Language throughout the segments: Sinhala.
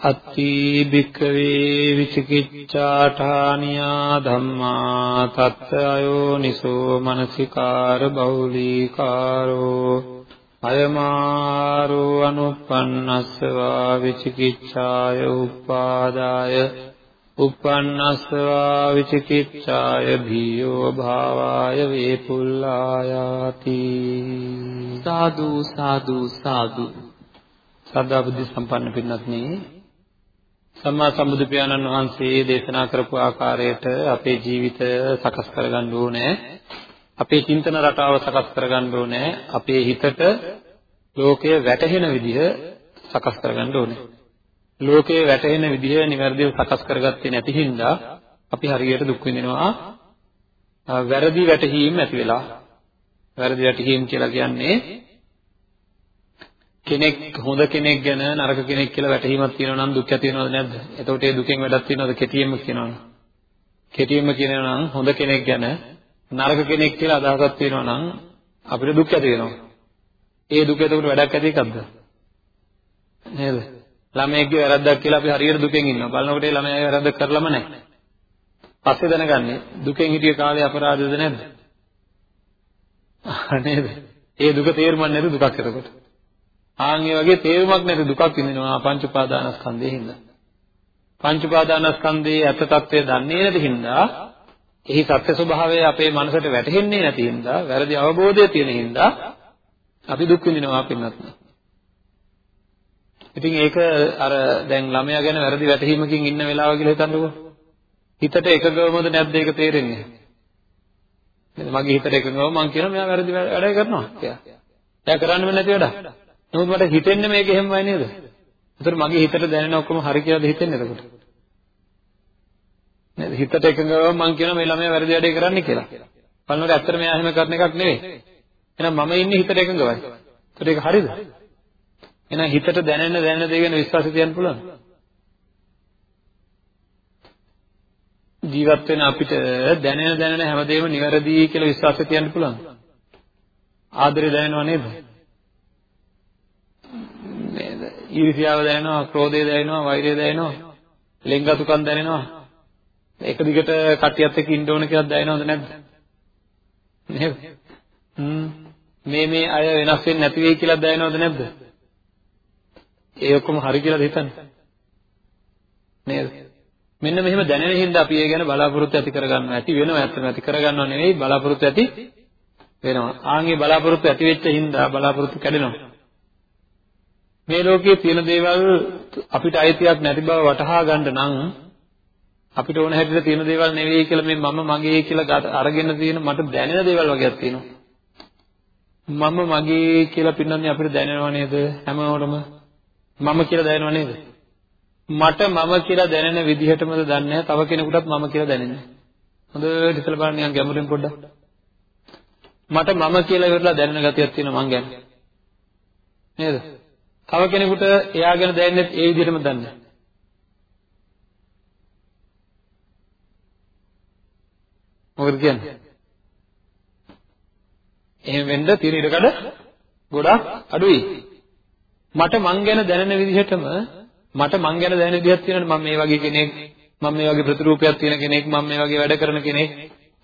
අත්ති භික්ඛවේ විචිකිච්ඡාඨානියා ධම්මා තත්ත අයෝනිසෝ මනසිකාර බෞලීකාරෝ අයමාරෝ අනුප්පන්නස්සවා විචිකිච්ඡාය උපාදාය උප්පන්නස්සවා විචිකිච්ඡාය භීයෝ භාවාය වේපුල්ලායාති සාදු සාදු සාදු. සදා බුද්ධ සම්පන්න පින්වත්නි සම්මා සම්බුදු පියාණන් වහන්සේ දේශනා කරපු ආකාරයට අපේ ජීවිතය සකස් කරගන්න ඕනේ. අපේ චින්තන රටාව සකස් කරගන්න ඕනේ. අපේ හිතට ලෝකය වැටහෙන විදිහ සකස් කරගන්න ඕනේ. ලෝකයේ වැටහෙන විදිහ නිවැරදිව සකස් කරගත්තේ නැති හින්දා අපි හරියට දුක් විඳිනවා. වැරදි වැටහීම් ඇති වෙලා. වැරදි වැටහීම් කියලා කියන්නේ කෙනෙක් හොඳ කෙනෙක් ගැන නරක කෙනෙක් කියලා වැටහීමක් තියෙනවා නම් දුක් ඇති වෙනවද නැද්ද? එතකොට ඒ දුකෙන් වැඩක් තියෙනවද කෙටියෙන්ම කියනවනම්? කෙටියෙන්ම කියනවා නම් හොඳ කෙනෙක් ගැන නරක කෙනෙක් කියලා අදහසක් තියෙනවා නම් අපිට දුක් ඇති වෙනවා. ඒ දුක එතකොට වැඩක් ඇති එකක්ද? නේද? ළමයෙක්ගේ වැරද්දක් කියලා අපි හරියට දුකෙන් ඉන්නවා. බලනකොට ඒ ළමයා වැරද්ද කරලම නැහැ. පස්සේ දැනගන්නේ දුකෙන් හිටිය කාලේ අපරාධද නැද්ද? නේද? ඒ දුක තේරුම් නැති දුකක් එතකොට. ආන් ඒ වගේ තේරුමක් නැති දුකක් විඳිනවා පංච උපාදානස්කන්ධයේ හින්දා. පංච උපාදානස්කන්ධයේ ඇත්ත తත්වය දන්නේ නැති හින්දා එහි සත්‍ය ස්වභාවය අපේ මනසට වැටහෙන්නේ නැති හින්දා වැරදි අවබෝධය තියෙන හින්දා අපි දුක් විඳිනවා පින්නත්. ඉතින් ඒක අර දැන් ළමයා ගැන වැරදි වැටහීමකින් ඉන්න වෙලාව කියලා හිතන්නකෝ. හිතට එකගවමද නැද්ද ඒක තේරෙන්නේ? මගේ හිතට එකගව මං කියනවා මෙයා වැරදි වැඩ කරනවා කියලා. එයා කරන්නේ නැති වැඩ. නමුත් මට හිතෙන්නේ මේක එහෙමයි නේද? ඒතර මගේ හිතට දැනෙන ඔක්කොම හරි කියලාද හිතෙන්නේ එතකොට? නේද? හිතට එකඟව මම කියනවා මේ ළමයා වැරදි වැඩේ කරන්නේ කියලා. බලනකොට ඇත්තට මෙයා එහෙම කරන එකක් නෙවෙයි. එහෙනම් මම ඉන්නේ හිතට එකඟවයි. ඒතර ඒක හරිද? එහෙනම් හිතට දැනෙන දැනෙන දේ ගැන විශ්වාසය තියන්න පුළුවන්. ජීවත් වෙන අපිට දැනෙන දැනෙන හැමදේම නිවැරදි කියලා විශ්වාසය තියන්න පුළුවන්. ආදරය දැනෙනව නේද? ඊර්ෂ්‍යාව දැනෙනවා, ක්‍රෝධය දැනෙනවා, වෛරය දැනෙනවා, ලෙන්ගතුකම් දැනෙනවා. එක දිගට කටියත් එක්ක ඉන්න ඕන කියලා දැනෙනවද නැද්ද? නේද? හ්ම් මේ මේ අය වෙනස් වෙන්නේ නැති වෙයි කියලා දැනෙනවද නැද්ද? ඒ ඔක්කොම හරි කියලාද හිතන්නේ? නේද? මෙන්න මෙහෙම දැනෙන හින්දා අපි ඒ ගැන බලාපොරොත්තු ඇති කරගන්නවා. ඇති වෙනවා ඇත්තම ඇති කරගන්නව නෙවෙයි බලාපොරොත්තු ඇති වෙනවා. ආන්ගේ බලාපොරොත්තු ඇති වෙච්ච හින්දා බලාපොරොත්තු කැඩෙනවා. මේ ලෝකයේ තියෙන දේවල් අපිට අයිතියක් නැති බව වටහා ගන්න නම් අපිට ඕන හැටියට තියෙන දේවල් නෙවෙයි කියලා මේ මම මගේ කියලා අරගෙන තියෙන මට දැනෙන දේවල් වගේක් තියෙනවා. මම මගේ කියලා පින්නන්නේ අපිට දැනෙනව නේද හැමෝටම මම කියලා දැනෙනව නේද? මට මම කියලා දැනෙන විදිහටමද දන්නේ තව කෙනෙකුටත් මම කියලා දැනෙන්නේ. හොඳට හිතලා බලන්න නිකන් ගැඹුරින් පොඩ්ඩක්. මට මම කියලා ඉවරලා දැනෙන ගතියක් තියෙනවා මං ගැන. නේද? තව කෙනෙකුට එයා ගැන දැනෙන්නේ ඒ විදිහටම දන්නේ. මොකද කියන්නේ? එහෙම වෙන්න තියෙන ඉඩකඩ ගොඩක් අඩුයි. මට මං ගැන දැනෙන විදිහටම මට මං ගැන දැනෙන විදිහක් තියෙනවා මම මේ වගේ කෙනෙක් මම මේ වගේ ප්‍රතිරූපයක් තියෙන කෙනෙක් මම මේ වගේ වැඩ කරන කෙනෙක්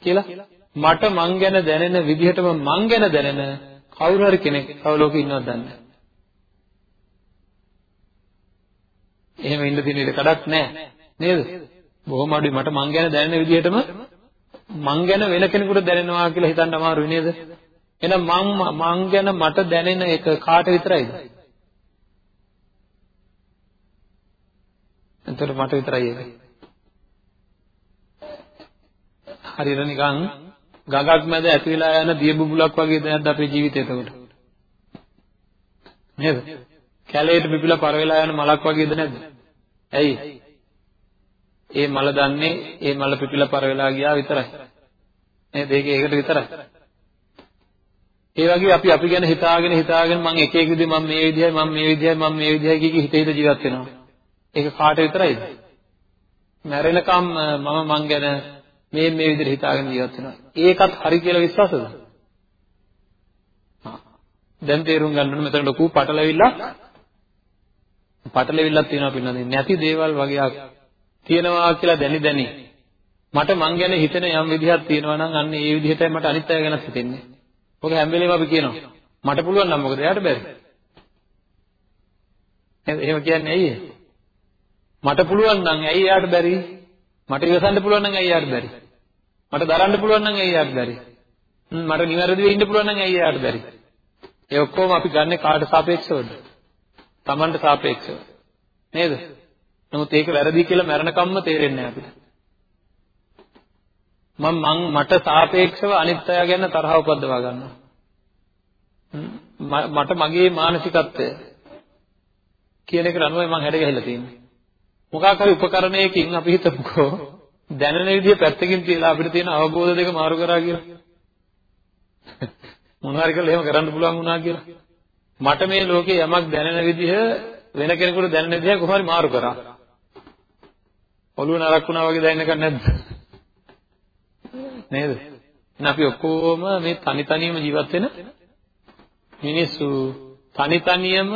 කියලා මට මං ගැන දැනෙන විදිහටම මං ගැන දැනෙන කවුරු හරි කෙනෙක් තව ලෝකෙ ඉන්නවද දන්නේ නැහැ. එහෙම ඉන්න තියෙන ඉඩ කඩක් නැහැ නේද? බොහොම අඩුයි මට මං ගැන දැනෙන විදිහටම මං ගැන වෙන කෙනෙකුට දැනෙනවා කියලා හිතන්න අමාරුයි නේද? එහෙනම් මං මං ගැන මට දැනෙන එක කාට විතරයිද? එතකොට මට විතරයි ඒක. හරියට නිකන් ගඟක් මැද ඇති වෙලා යන දිය බුබුලක් වගේ දැනද්ද අපේ ජීවිතය එතකොට. නේද? කැලේට පිපිලා පර වෙලා යන මලක් වගේද නැද්ද? ඇයි? ඒ මල දන්නේ ඒ මල පිපිලා පර වෙලා ගියා විතරයි. නේද? ඒක ඒකට විතරයි. ඒ වගේ අපි අපි ගැන හිතාගෙන හිතාගෙන මම එක එක විදිහ මම මේ විදිහයි මම මේ විදිහයි මම මේ විදිහයි කිය හිත හිත ජීවත් වෙනවා. ඒක කාට විතරයිද? මැරෙනකම් මම මං ගැන මේ මේ විදිහට හිතාගෙන ජීවත් වෙනවා. ඒකත් හරි කියලා විශ්වාසද? දැන් තේරුම් ගන්න ඕනේ මෙතන ලොකු පටලැවිල්ලක් පටලැවිල්ලක් තියෙනවා පින්නන්නේ නැති දේවල් වගේක් තියෙනවා කියලා දැනි දැනි මට මං ගැන හිතෙන යම් විදිහක් තියෙනවා නම් අන්න ඒ විදිහටයි මට අනිත් අය ගැනත් හිතෙන්නේ. ඔක හැම වෙලේම අපි කියනවා. මට පුළුවන් නම් මොකද එයාට බැරි. එහෙම කියන්නේ ඇයි මට පුළුවන් නම් ඇයි එයාට බැරි? මට ඉවසන්න පුළුවන් නම් ඇයි එයාට බැරි? මට දරන්න පුළුවන් නම් ඇයි එයාට බැරි? මට නිවැරදිව ඉන්න පුළුවන් නම් ඇයි එයාට බැරි? ඒ ඔක්කොම අපි ගන්න කාට සාපේක්ෂවද? Tamanට සාපේක්ෂව. නේද? නමුත් ඒක වැරදි කියලා මරණකම්ම තේරෙන්නේ නැහැ අපිට. මම මං මට සාපේක්ෂව අනිත් අය ගැන තරහ උපද්දවා ගන්නවා. මට මගේ මානසිකත්වය කියන එකට අනුවයි මං හැඩ ගැහිලා තියෙන්නේ. මොකක් හරි උපකරණයකින් අපි හිතමුකෝ දැනෙන විදිය පැත්තකින් තියලා අපිට තියෙන අවබෝධ දෙක මාරු කරා කියලා. මොනවා හරි කරලා එහෙම කරන්න පුළුවන් වුණා කියලා. මට මේ ලෝකේ යමක් දැනෙන විදිහ වෙන කෙනෙකුට දැනෙන විදිහ කොහොම හරි මාරු කරා. ඔළුව නරක් වුණා වගේ දැනෙන්නක නැද්ද? නේද? එහෙනම් අපි ඔක්කොම මේ තනි තනියම ජීවත් වෙන මිනිස්සු තනි තනියම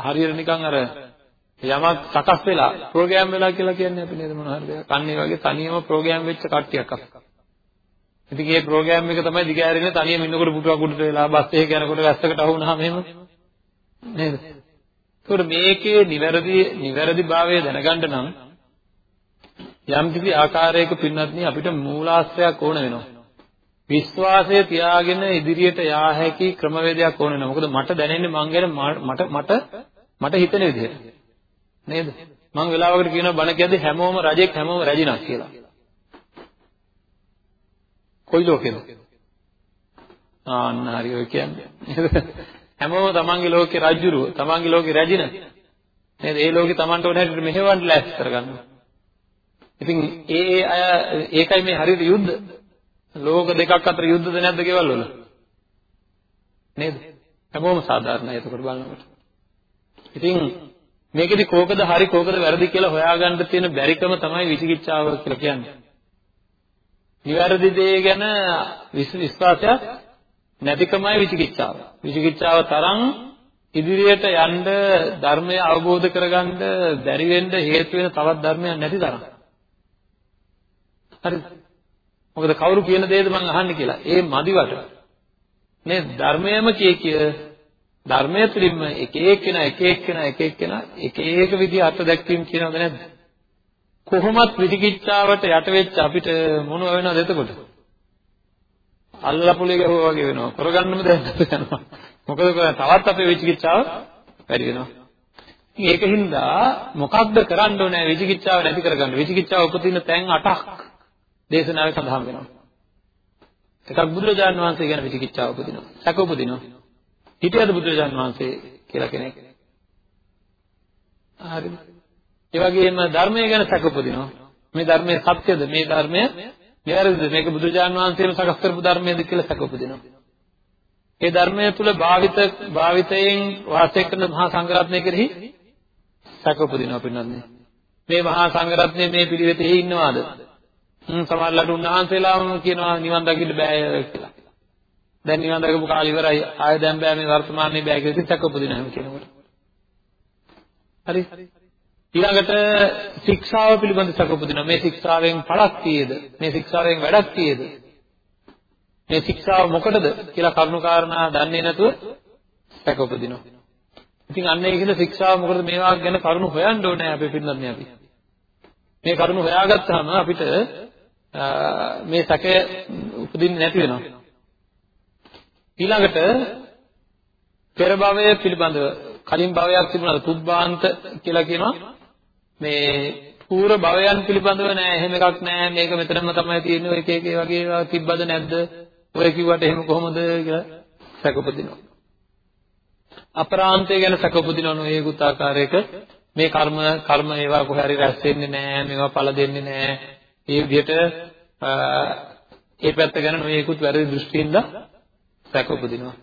හරියට නිකන් අර යමක් සකස් වෙලා ප්‍රෝග්‍රෑම් වෙලා කියලා කියන්නේ අපි නේද මොන හරි දෙයක්. අන්න ඒ වගේ තනියම ප්‍රෝග්‍රෑම් වෙච්ච කට්ටියක් අපි. ඉතින් මේ ප්‍රෝග්‍රෑම් එක තමයි දිගහැරෙන්නේ තනියම ඉන්නකොට පුටුවක් උඩට වෙලා බස් එකේ යනකොට වැස්සකට අහු වුණාම එහෙම නේද? ඒකට මේකේ නිවැරදි නිවැරදිභාවය දැනගන්න නම් යම් කිසි ආකාරයක පින්වත්නි අපිට මූලාශ්‍රයක් ඕන වෙනවා. විශ්වාසය තියාගෙන ඉදිරියට යා හැකි ක්‍රමවේදයක් ඕන වෙනවා. මොකද මට දැනෙන්නේ මං ගැන මට මට මට හිතෙන විදිහට. නේද? මං වෙලාවකට කියනවා බණ කියද්දි හැමෝම රජෙක් හැමෝම රැජිනක් කියලා. කොයි ලෝකෙද? ආන්න හරි ඔය කියන්නේ. හැමෝම තමන්ගේ ලෝකේ රජුරුව, තමන්ගේ ලෝකේ රැජින. නේද? ඒ ලෝකේ තමන්ට ඕන හැටියට මෙහෙවන්න ලෑස්ති කරගන්නවා. ඉතින් ඒ ඒ අය ඒකයි මේ හරියට යුද්ධ. ලෝක දෙකක් අතර යුද්ධද නැද්ද ගෙවල් වල? නේද? හැමෝම සාධාරණයි එතකොට බලනකොට. ඉතින් මේකෙදි කෝකද හරි කෝකද වැරදි කියලා හොයාගන්න තියෙන බැරිකම තමයි විචිකිච්ඡාව කියලා කියන්නේ. නිවැරදි දේ ගැන විශ්වාසයක් නැතිකමයි විචිකිච්ඡාව. විචිකිච්ඡාව තරම් ඉදිරියට යන්න ධර්මය අවබෝධ කරගන්න බැරි වෙන්න හේතු වෙන තවත් ධර්මයක් නැති තරම්. හරිද? මොකද කවුරු කියන දේද මම අහන්නේ කියලා. ඒ මදිවට. මේ ධර්මයම කිය කිය ධර්මය තුළින්ම එක එක්කෙනා එක එක්කෙනා එක එක්කෙනා එක එක විදිහ අර්ථ දැක්වීම කියනවද නැද්ද? කොහොමත් විචිකිච්ඡාවට යට වෙච්ච අපිට මොනව වෙනවද එතකොට? අල්ලපුලේ ගැහුවා වගේ වෙනවා. කරගන්නම දැන් යනවා. මොකද තවත් අපේ විචිකිච්ඡාව වැඩි වෙනවා. ඉතින් ඒකින්ද මොකක්ද කරන්න ඕනේ විචිකිච්ඡාව නැති කරගන්න. විචිකිච්ඡාව උපදින තැන් 8ක් දේශනාවේ සඳහන් වෙනවා. එකක් බුදුරජාණන් වහන්සේ ගැන විචිකිච්ඡාව උපදිනවා. සැක උපදිනවා. හිටියද බුදුරජාණන් වහන්සේ කියලා කෙනෙක්? හරිද? ඒ වගේම ධර්මය ගැන සැක උපදිනවා. මේ ධර්මය සත්‍යද? මේ ධර්මය නිවැරදිද? මේක බුදුරජාණන් වහන්සේම සකස් කරපු ධර්මයේද කියලා සැක උපදිනවා. ඒ ධර්මය තුල භාවිත භාවිතයෙන් වාසය කරන මහා සංඝරත්නය කෙරෙහි සැක උපදිනවා පින්නන්නේ. මේ මහා සංඝරත්නය මේ පිළිවෙතේ ඉන්නවාද? හ්ම් සමහරවිට උන්වහන්සේලාම කියනවා නිවන් දකින්න බෑ කියලා. දැන් නිවන් දකපු කාලේ ඉවරයි. ආය දැන් බෑ මේ වර්තමානයේ බෑ කියලා සැක උපදින හැම කෙනෙකුට. හරි. ඊළඟට ශික්ෂාව පිළිබඳ සැක උපදිනවා. මේ ශික්ෂාවෙන් පළක් තියේද? මේ ශික්ෂාවෙන් වැඩක් තියේද? මේ ශික්ෂාව මොකටද කියලා කරුණු කාරණා දන්නේ නැතුව සැක උපදිනවා. ඉතින් අන්න ඒකද ශික්ෂාව මොකටද මේවා ගැන කරුණු හොයන්න ඕනේ අපි පින්නත් අපි. මේ කරුණු හොයාගත්තාම අපිට මේ සැකය උපදින්නේ නැති වෙනවා. ඊළඟට පෙර භවය පිළිබඳව කලින් භවයක් තිබුණාද පුබ්බාන්ත කියලා කියනවා මේ පූර්ව භවයන් පිළිබඳව නෑ එහෙම එකක් නෑ. මේක මෙතනම තමයි තියෙන්නේ. ඔය එක එක වගේ ඒවා තිබ්බද නැද්ද? ඔය කිව්වට එහෙම කොහොමද කියලා සැක උපදිනවා. අපරාන්තය ගැන සැක උපදිනවා නොයේකුත් ආකාරයක. මේ කර්ම කර්ම ඒවා කොහේ හරි රැස් වෙන්නේ නෑ. මේවා ඵල දෙන්නේ නෑ. ඒ විදිහට ඒ පැත්ත ගැන නොයේකුත් වැරදි දෘෂ්ටිින්ද සැක උපදිනවා.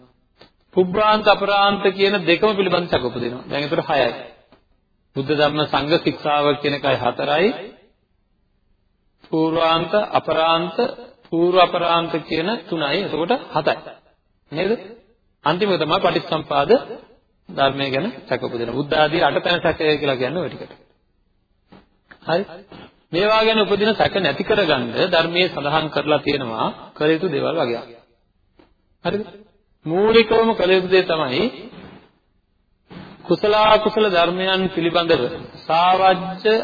පුබ්බාන්ත අපරාන්ත කියන දෙකම පිළිබඳ සැක උපදිනවා. දැන් ඒතර 6යි බුද්ධ ධර්ම සංඝ ශික්ෂාව කියන එකයි 4යි පූර්වාන්ත අපරාන්ත පූර්ව අපරාන්ත කියන 3යි එතකොට 7යි නේද? අන්තිම එක තමයි පටිච්චසම්පාද ධර්මය ගැන සැක උපදින. බුද්ධ ආදී අටතැන සැකය කියලා කියන්නේ ওই ටිකට. හරි? මේවා ගැන උපදින සැක නැති කරගන්න ධර්මයේ සඳහන් කරලා තියෙනවා කළ යුතු දේවල් වගේ හරිද? මූලිකවම කළ යුතු දේ තමයි කුසල අකුසල ධර්මයන් පිළිබඳව සාවජ්‍ය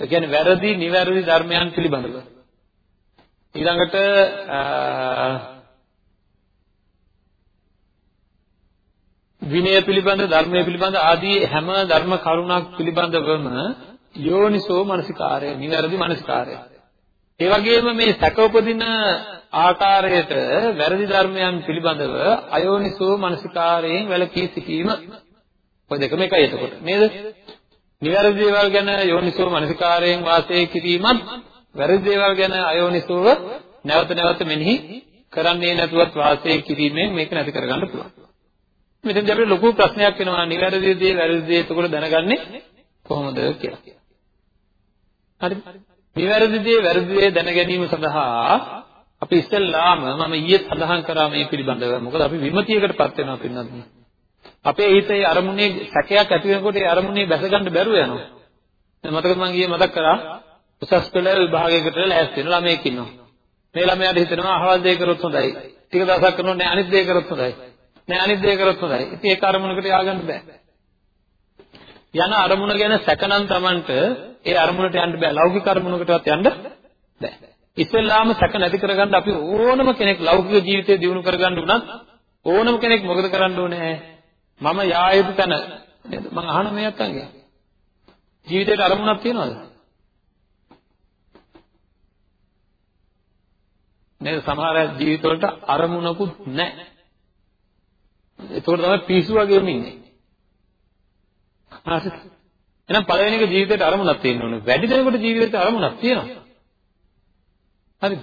ඒ කියන්නේ වැරදි නිවැරදි ධර්මයන් පිළිබඳව. ඊළඟට විනය පිළිබඳ ධර්මයේ පිළිබඳ ආදී හැම ධර්ම කරුණක් පිළිබඳවම යෝනිසෝ මනසිකාරය නිවැරදි මනසිකාරය. ඒ වගේම මේ සැක උපදින ආකාරයට වැරදි ධර්මයන් පිළිබඳව අයෝනිසෝ මනසිකාරයෙන් වැළකී සිටීම ඔය දෙකම එකයි එතකොට නේද? නිවැරදි දේවල් ගැන යෝනිසෝ මනසිකාරයෙන් වාසය කිරීමත් වැරදි දේවල් ගැන අයෝනිසෝව නැවත නැවත මෙනෙහි කරන්නේ නැතුවත් වාසය කිරීමෙන් මේක නැති කරගන්න පුළුවන්. මෙතෙන්දී අපිට ලොකු ප්‍රශ්නයක් වෙනවා නිවැරදි දේ වැරදි දේ එතකොට දැනගන්නේ කොහොමද කියලා. හරිද? නිවැරදි දේ වැරදි දේ දැන ගැනීම සඳහා අපි ඉස්සෙල්ලාම මම ඊයේ සඳහන් කරා මේ පිළිබඳව. මොකද අපි විමතියකටපත් වෙනවා පින්නත්. අපේ හිතේ අරමුණේ සැකයක් ඇති වෙනකොට ඒ අරමුණේ බැස ගන්න බැරුව යනවා. දැන් මතකද මම ඊයේ මතක් කරා උසස් පෙළ විභාගයකට ලෑස්ති වෙන ළමයෙක් ඉන්නවා. මේ ළමයාට හිතෙනවා අහවල් දේ කරොත් හොඳයි. ටික දවසක් කරනකොට නෑ අනිත් දේ කරොත් හොඳයි. නෑ අනිත් දේ කරොත් හොඳයි. ඉතින් ඒක අරමුණකට ය아가න්න බෑ. යන අරමුණ ගැන සැකනම් Tamanට ඒ අරමුණට යන්න බෑ. ලෞකික අරමුණකටවත් යන්න බෑ. ඉස්සෙල්ලාම සැක නැති කරගන්න අපි ඕනම කෙනෙක් ලෞකික ජීවිතය දියුණු කරගන්න උනත් ඕනම කෙනෙක් මොකද කරන්න ඕනේ? මම යා යුතු තැන නේද? මම අහන මේ අත්තන්ගේ. ජීවිතේට අරමුණක් තියනවද? නේද? සමහර ජීවිතවලට අරමුණකුත් නැහැ. ඒකෝට තමයි පිස්සු වගේම ඉන්නේ. හරිද? එහෙනම් පළවෙනි එක ජීවිතේට අරමුණක් තියෙන්න ඕනේ. වැඩි දෙනෙකුට ජීවිතේට අරමුණක් තියෙනවා. හරිද?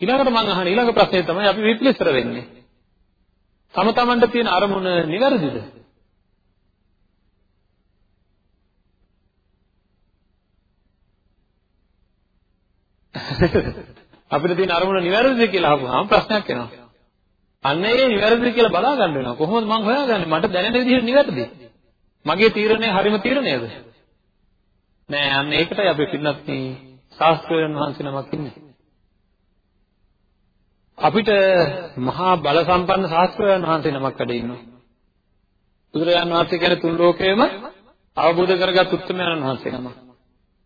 ඊළඟට මම අහන ඊළඟ ප්‍රශ්නේ තමයි අපි විපිලිසර වෙන්නේ. තම තමන්ට තියෙන අරමුණ නිවැරදිද? අපිට තියෙන අරමුණ නිවැරදිද කියලා අහපුවාම ප්‍රශ්නයක් එනවා. අන්න ඒ නිවැරදිද කියලා බලා ගන්න වෙනවා. කොහොමද මම හොයාගන්නේ? මට දැනෙන විදිහට නිවැරදි. මගේ තීරණය හරිම තීරණයද? නෑ අන්න ඒකටයි අපි පින්නත් මේ ශාස්ත්‍රඥ වහන්සේ නමක් ඉන්නේ. අපිට මහා බල සම්පන්න ශාස්ත්‍රඥ වහන්සේ නමක් වැඩ ඉන්නවා. බුදුරජාණන් වහන්සේ කියන්නේ තුන් ලෝකයේම අවබෝධ කරගත් උත්තරමයන් වහන්සේ නමක්.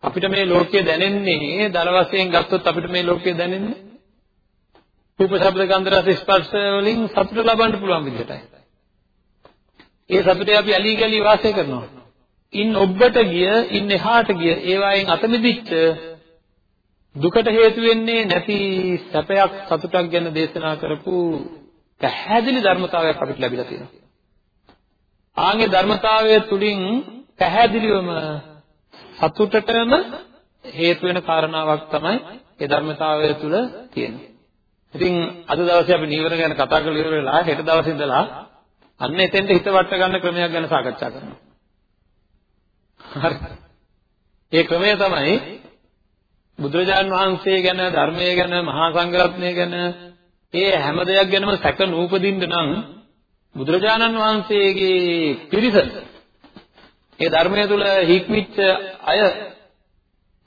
අපිට මේ ලෝකය දැනෙන්නේ දල වශයෙන් ගත්තොත් අපිට මේ ලෝකය දැනෙන්නේ රූප ශබ්ද ගන්ධ රස ස්පර්ශ වලින් සතුට ලබන්න පුළුවන් විදිහටයි. ඒ සතුටේ අපි ඇලී ගලී වාසය කරනවා. ඉන් ඔබට ගිය, ඉන් එහාට ගිය, ඒවායින් අත මිදිච්ච දුකට හේතු වෙන්නේ නැති සැපයක් සතුටක් ගැන දේශනා කරපු පැහැදිලි ධර්මතාවයක් අපිට ලැබිලා තියෙනවා. ආන්ගේ ධර්මතාවය තුලින් පැහැදිලිවම සතුටටම හේතු වෙන කාරණාවක් තමයි ඒ ධර්මතාවය තුල තියෙන්නේ. ඉතින් අද දවසේ අපි නීවර ගැන කතා කරලා ඉවර වෙලා හෙට දවසේ ඉඳලා අන්න එතෙන්ට හිත වට ගන්න ක්‍රමයක් ගැන සාකච්ඡා කරනවා. හරි. ඒ ක්‍රමය තමයි බුදුරජාන් වහන්සේ ගැන ධර්මයේ ගැන මහා සංඝරත්නය ගැන ඒ හැම දෙයක් ගැනම සැක නූපදින්න නම් බුදුරජාණන් වහන්සේගේ පිරිස ඒ ධර්මය තුල හික්මිච්ච අය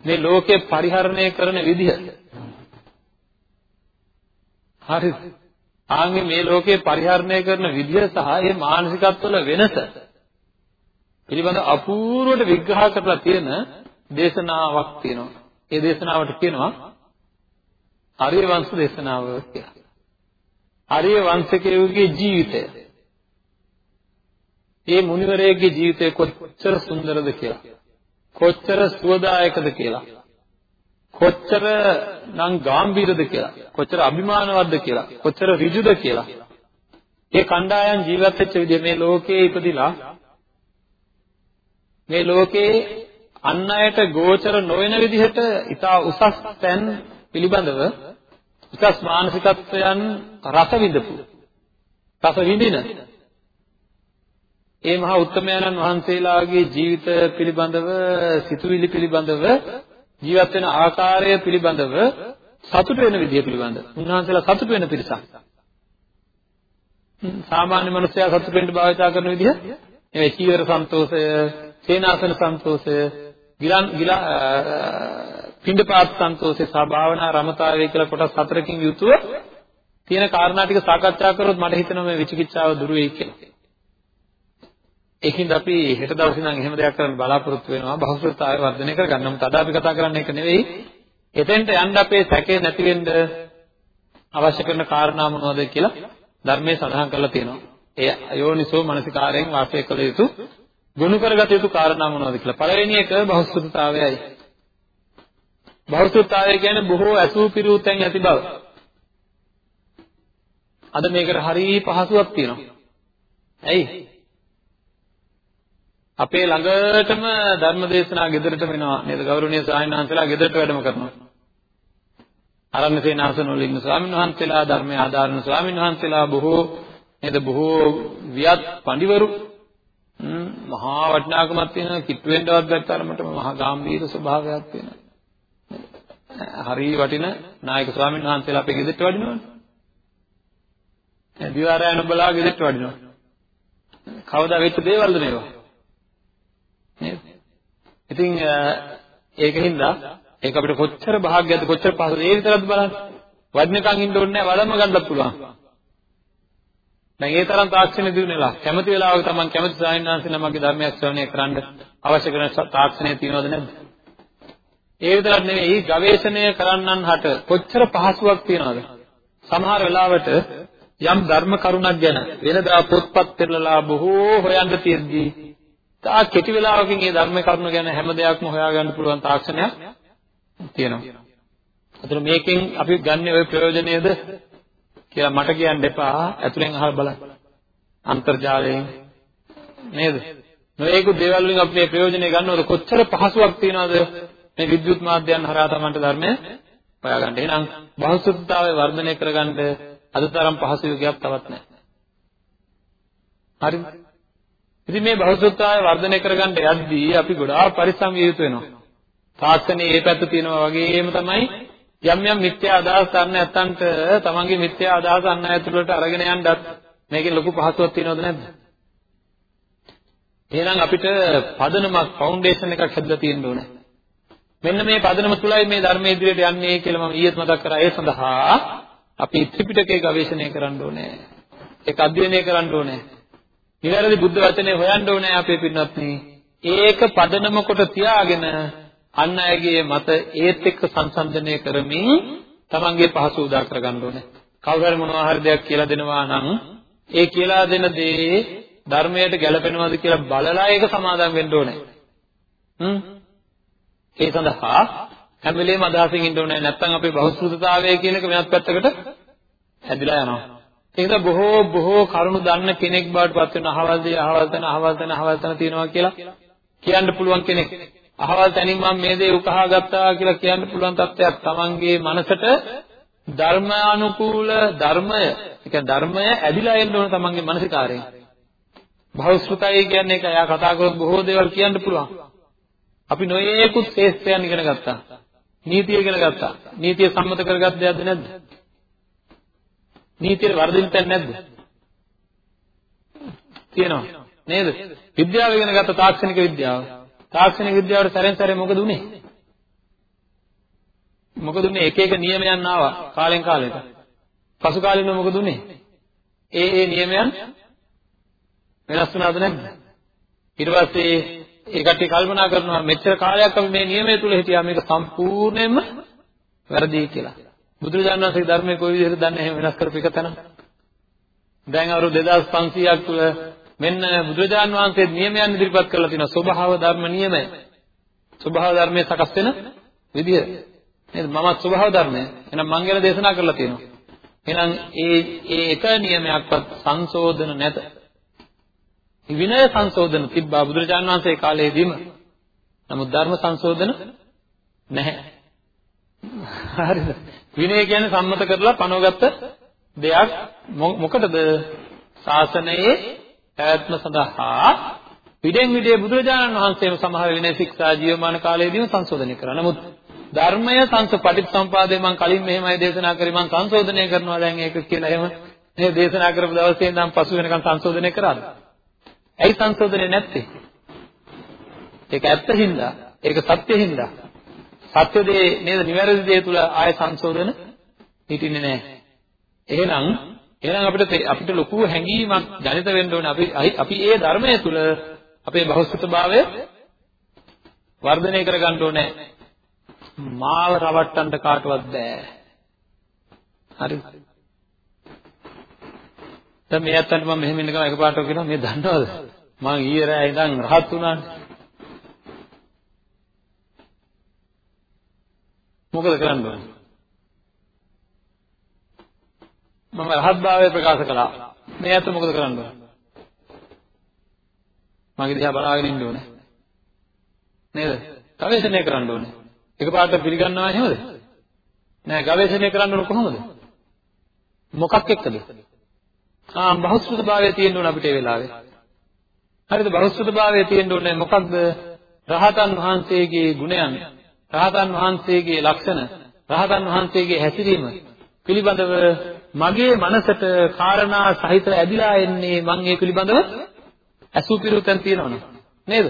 මේ ලෝකේ පරිහරණය කරන විදිහ හරිද ආන්ගේ මේ ලෝකේ පරිහරණය කරන විදිහ සහ ඒ මානසිකත්වවල වෙනස පිළිබඳ අපූර්වට විග්‍රහ කරලා තියෙන දේශනාවක් තියෙනවා. ඒ දේශනාවට කියනවා ආර්ය වංශ දේශනාව කියලා. ආර්ය වංශිකයෙකුගේ ජීවිතය. මේ මුනිවරයෙක්ගේ ජීවිතය කොච්චර සුන්දරද කියලා. කොච්චර සුවදායකද කියලා. කොච්චර නම් ගැඹිරද කියලා. කොච්චර අභිමානවත්ද කියලා. කොච්චර ඍජුද කියලා. ඒ කණ්ඩායම් ජීවත් වෙච්ච විදිහ මේ ලෝකේ ඉපදිලා මේ ලෝකේ අන් අයට ගෝචර නොවන විදිහට ඊටා උසස් තැන් පිළිබඳව උසස් මානසිකත්වයන් රස විඳපු රස විඳින ඒ මහා උත්තමයන්න් වහන්සේලාගේ ජීවිත පිළිබඳව සිතුවිලි පිළිබඳව ජීවත් වෙන ආකාරය පිළිබඳව සතුට වෙන විදිය පිළිබඳ. උන්වහන්සේලා සතුට වෙන පිරිසක්. සාමාන්‍ය මනුස්සයා සතුට වෙන්න භාවිතා කරන විදිහ නෙවෙයි චීවර සන්තෝෂය සේනාසන සන්තෝෂය ගිලන් ගිලා පින්ඩපාත සන්තෝෂේ සහ භාවනා රමතාවය කියලා කොටස් හතරකින් යුතුව තියෙන කාරණා ටික සාකච්ඡා කරොත් මට හිතෙනවා මේ විචිකිච්ඡාව දුරු වෙයි කියලා. ඒකින්ද අපි හෙට දවසේ නම් එහෙම දෙයක් කරන්න බලාපොරොත්තු වෙනවා බහුසුරතාවය වර්ධනය කරගන්න. නමුත් අද අපි කතා කරන්නේ ඒක නෙවෙයි. එතෙන්ට යන්න අපේ සැකේ නැති වෙන්න අවශ්‍ය කරන කාරණා මොනවද කියලා ධර්මයේ සඳහන් කරලා තියෙනවා. ඒ අයෝනිසෝ මනසිකාරයෙන් වාසය කළ යුතු ගුණ කරගත යුතු කාරණා මොනවද කියලා. පළවෙනි එක බහුසුරතාවයයි. බෞද්ධත්වය කියන්නේ බොහෝ ඇසූ පිරූ තැන් ඇති බව. අද මේකට හරි පහසුවක් තියෙනවා. ඇයි? අපේ ළඟටම ධර්මදේශනා ගෙදරට වෙනවා නේද? ගෞරවනීය ස්වාමීන් වහන්සේලා ගෙදරට වැඩම කරනවා. ආරණ්‍ය සේනාසන වල ඉන්න ස්වාමීන් වහන්සේලා ධර්මයේ ආධාරණ ස්වාමීන් වහන්සේලා බොහෝ නේද බොහෝ වියත් පඬිවරු මහා වටිනාකමක් තියෙන කිට්ටුවෙන්වත් දැක්තරමටම මහා ගාම්භීර ස්වභාවයක් තියෙනවා. හරි වටින නායක ස්වාමීන් වහන්සේලා අපේ ගෙදරට වඩිනවනේ. දිවාරයන් බලා ගෙදරට වඩිනවා. කවදා වෙච්ච දේවල්ද මේවා? නේද? ඉතින් ඒකින්ද ඒක අපිට කොච්චර භාග්‍යද කොච්චර පහසුද ඒ විතරක්ද බලන්න. වදිනකන් ඉන්න ඕනේ නැහැ වඩම ගන්නත් පුළුවන්. දැන් ඒ තරම් තාක්ෂණය දිනුනෙලා කැමති වෙලාවක තමන් කැමති ස්වාමීන් වහන්සේ නමගේ ධර්මයක් ශ්‍රවණය කරන්න අවශ්‍ය කරන තාක්ෂණය තියනවද නැද්ද? ඒ විතරක් නෙවෙයි ගවේෂණය කරන්නන් හට කොච්චර පහසුවක් තියනවද? සමහර වෙලාවට යම් ධර්ම කරුණක් ගැන වෙනදා පොත්පත් පෙරලලා බොහෝ හොයන්න තියෙද්දී තා කෙටි වෙලාවකින් මේ ධර්ම කරුණ ගැන හැම දෙයක්ම හොයාගන්න පුළුවන් තාක්ෂණයක් තියෙනවා. අතන මේකෙන් අපි ගන්න ওই ප්‍රයෝජනයේද කියලා මට කියන්න එපා. ඇතුලෙන් අහලා බලන්න. අන්තර්ජාලයෙන් නේද? නොඒකු දේවල් වලින් අපි මේ ප්‍රයෝජනෙ ගන්නවද කොච්චර පහසුවක් තියනවද මේ විද්‍යුත් මාධ්‍යයන් හරහා තමන්ට ධර්මය හොයාගන්න. එහෙනම් බහුසුද්ධතාවය වර්ධනය කරගන්න අද තරම් පහසු යුගයක් තවත් නැහැ. හරිද? ඉතින් මේ බහුසුද්ධතාවය වර්ධනය කරගන්න යද්දී අපි ගොඩාක් පරිස්සම් විය යුතු වෙනවා. තාක්ෂණයේ මේ පැත්ත තියෙනවා වගේම තමයි යම් යම් මිත්‍යා අදහස් ගන්න නැත්තන්ට තමන්ගේ මිත්‍යා අදහස් අන්න ඇතුළට අරගෙන යන්නත් මේකේ ලොකු පහසුවක් තියෙනවද නැද්ද? එහෙනම් අපිට පදනමක් ෆවුන්ඩේෂන් එකක් හදලා තියෙන්න ඕනේ. මෙන්න මේ පදනම තුලයි මේ ධර්මයේ ඉදිරියට යන්නේ කියලා මම ඊයේත් මතක් කරා. ඒ සඳහා අපි ත්‍රිපිටකය ගවේෂණය කරන්න ඕනේ. ඒක අධ්‍යයනය කරන්න ඕනේ. නිවැරදි බුද්ධ වචනේ හොයන්න ඕනේ අපේ පින්වත්නි. ඒක පදනම කොට තියාගෙන අන් අයගේ මත ඒත් එක්ක සංසන්දනය කරමින් තමන්ගේ පහසු උදා කරගන්න ඕනේ. කවුරු හරි මොනවා හරි දෙයක් කියලා දෙනවා නම් ඒ කියලා දෙන දේ ධර්මයට ගැලපෙනවද කියලා බලලා ඒක සමාදම් වෙන්න ඕනේ. හ්ම් ඒ සඳහා හැම වෙලේම අදහසින් ඉන්න ඕනේ නැත්නම් අපේ බෞද්ධතාවය කියන එක වෙනත් පැත්තකට හැදිලා යනවා. ඒක බොහෝ බොහෝ කරුණු දන්න කෙනෙක් බවට පත් වෙන අහවල් දේ අහවල් තැන අහවල් තැන අහවල් තැන තියෙනවා කියලා කියන්න පුළුවන් කෙනෙක්. අහවල් තැනින් මම මේ දේ උකහා ගත්තා කියලා කියන්න පුළුවන් තත්ත්වයක් තමන්ගේ මනසට ධර්මානුකූල ධර්මය, ඒ කියන්නේ ධර්මය ඇදිලා එන්න ඕන තමන්ගේ මානසිකාරයෙන්. භෞස්ෘතයි කියන්නේ ඒක එයා කතා කරොත් බොහෝ දේවල් කියන්න පුළුවන්. අපි නොයේකුත් ශේෂ්ත්‍රයන් ඉගෙන ගත්තා. නීතිය ඉගෙන ගත්තා. නීතිය සම්මත කරගත් දෙයක්ද නැද්ද? නීතියට වර්ධින්න තැන් නැද්ද? තියෙනවා. නේද? විද්‍යාව ඉගෙන ගත්ත තාක්ෂණික විද්‍යාව. තාක්ෂණික විද්‍යාවට සැරෙන් සැරේ මොකද උනේ? මොකද උනේ එක එක නියමයන් ආවා කාලෙන් කාලෙට. පසු කාලෙම මොකද උනේ? ඒ ඒ නියමයන් වෙනස් වුණාද නැද්ද? ඊට පස්සේ ඒ කට්ටිය කල්පනා කරනවා මෙච්චර කාලයක් අපි මේ නියමයේ තුල හිටියා මේක සම්පූර්ණයෙන්ම වැරදි කියලා. බුදුරජාණන් වහන්සේගේ ධර්මයේ කොයි විදිහට දන්නේ එහෙම වෙනස් කරපු එක තන. දැන් අවුරුදු 2500ක් තුල මෙන්න බුදුරජාණන් වහන්සේ නියමයන් ඉදිරිපත් කරලා තියෙනවා ස්වභාව ධර්ම නියමය. ස්වභාව ධර්මයේ සකස් වෙන විදිය. නේද? මමත් ස්වභාව ධර්මය. එහෙනම් මං ගැන දේශනා කරලා තියෙනවා. එහෙනම් ඒ ඒ එක නියමයක්වත් සංශෝධන නැත. විනය සංශෝධන තිබ්බා බුදුරජාණන් වහන්සේ කාලයේදීම. නමුත් ධර්ම සංශෝධන නැහැ. හරිද? විනය කියන්නේ සම්මත කරලා පනවගත්ත දෙයක් මොකටද? ශාසනයේ පැවැත්ම සඳහා විදෙන් විදේ බුදුරජාණන් වහන්සේම සමහර විනය ශික්ෂා ජීවමාන කාලයේදීම සංශෝධනය කරා. නමුත් ධර්මය සංසපටිච්චසම්පාදේ මම කලින් මෙහෙමයි දේශනා කරේ මම සංශෝධනය කරනවා දැන් ඒක කියලා එහෙම මේ දේශනා කරපු දවසේ ඉඳන් පසු වෙනකන් සංශෝධනය කරාද? ඇයි සංශෝධනය නැත්තේ? ඒක ඇත්ත හින්දා, ඒක සත්‍ය හින්දා. සත්‍ය දේ නේද නිවැරදි දේ තුල ආය සංශෝධන හිටින්නේ නැහැ. එහෙනම් එහෙනම් අපිට අපිට ලොකු හැඟීමක් ජනිත වෙන්න ඕනේ අපි අපි ඒ ධර්මයේ තුල අපේ බහුසුතභාවය වර්ධනය කරගන්න ඕනේ. මාව රවට්ටන්න කාටවත් බෑ. හරි. දැන් මේ අතට මම මෙහෙම ඉන්න ගමන් එකපාරට කියනවා මේ දන්නවද? මං ඊයේ රෑ ඉඳන් රහත් වුණානේ. මොකද කරන්න ඕනේ? මම රහත් භාවය ප්‍රකාශ කළා. මේ අත මොකද කරන්න ඕනේ? මගේ දිහා බලාගෙන ඉන්න ඕනේ. නේද? ගවේෂණය කරන්න ඕනේ. එකපාරට පිළිගන්නවා එහෙමද? නෑ ගවේෂණය කරන්න ඕන කොහොමද? මොකක් එක්කද? ආ බහුශ්‍රృతභාවය තියෙන්න ඕන අපිට ඒ වෙලාවේ. හරිද? බහුශ්‍රృతභාවය තියෙන්න ඕනේ මොකක්ද? රහතන් වහන්සේගේ ගුණයන්, රහතන් වහන්සේගේ ලක්ෂණ, රහතන් වහන්සේගේ හැසිරීම පිළිබඳව මගේ මනසට කාරණා සහිත ඇදිලා එන්නේ මම ඒ පිළිබඳව අසු පිරුතන් තියෙනවනේ. නේද?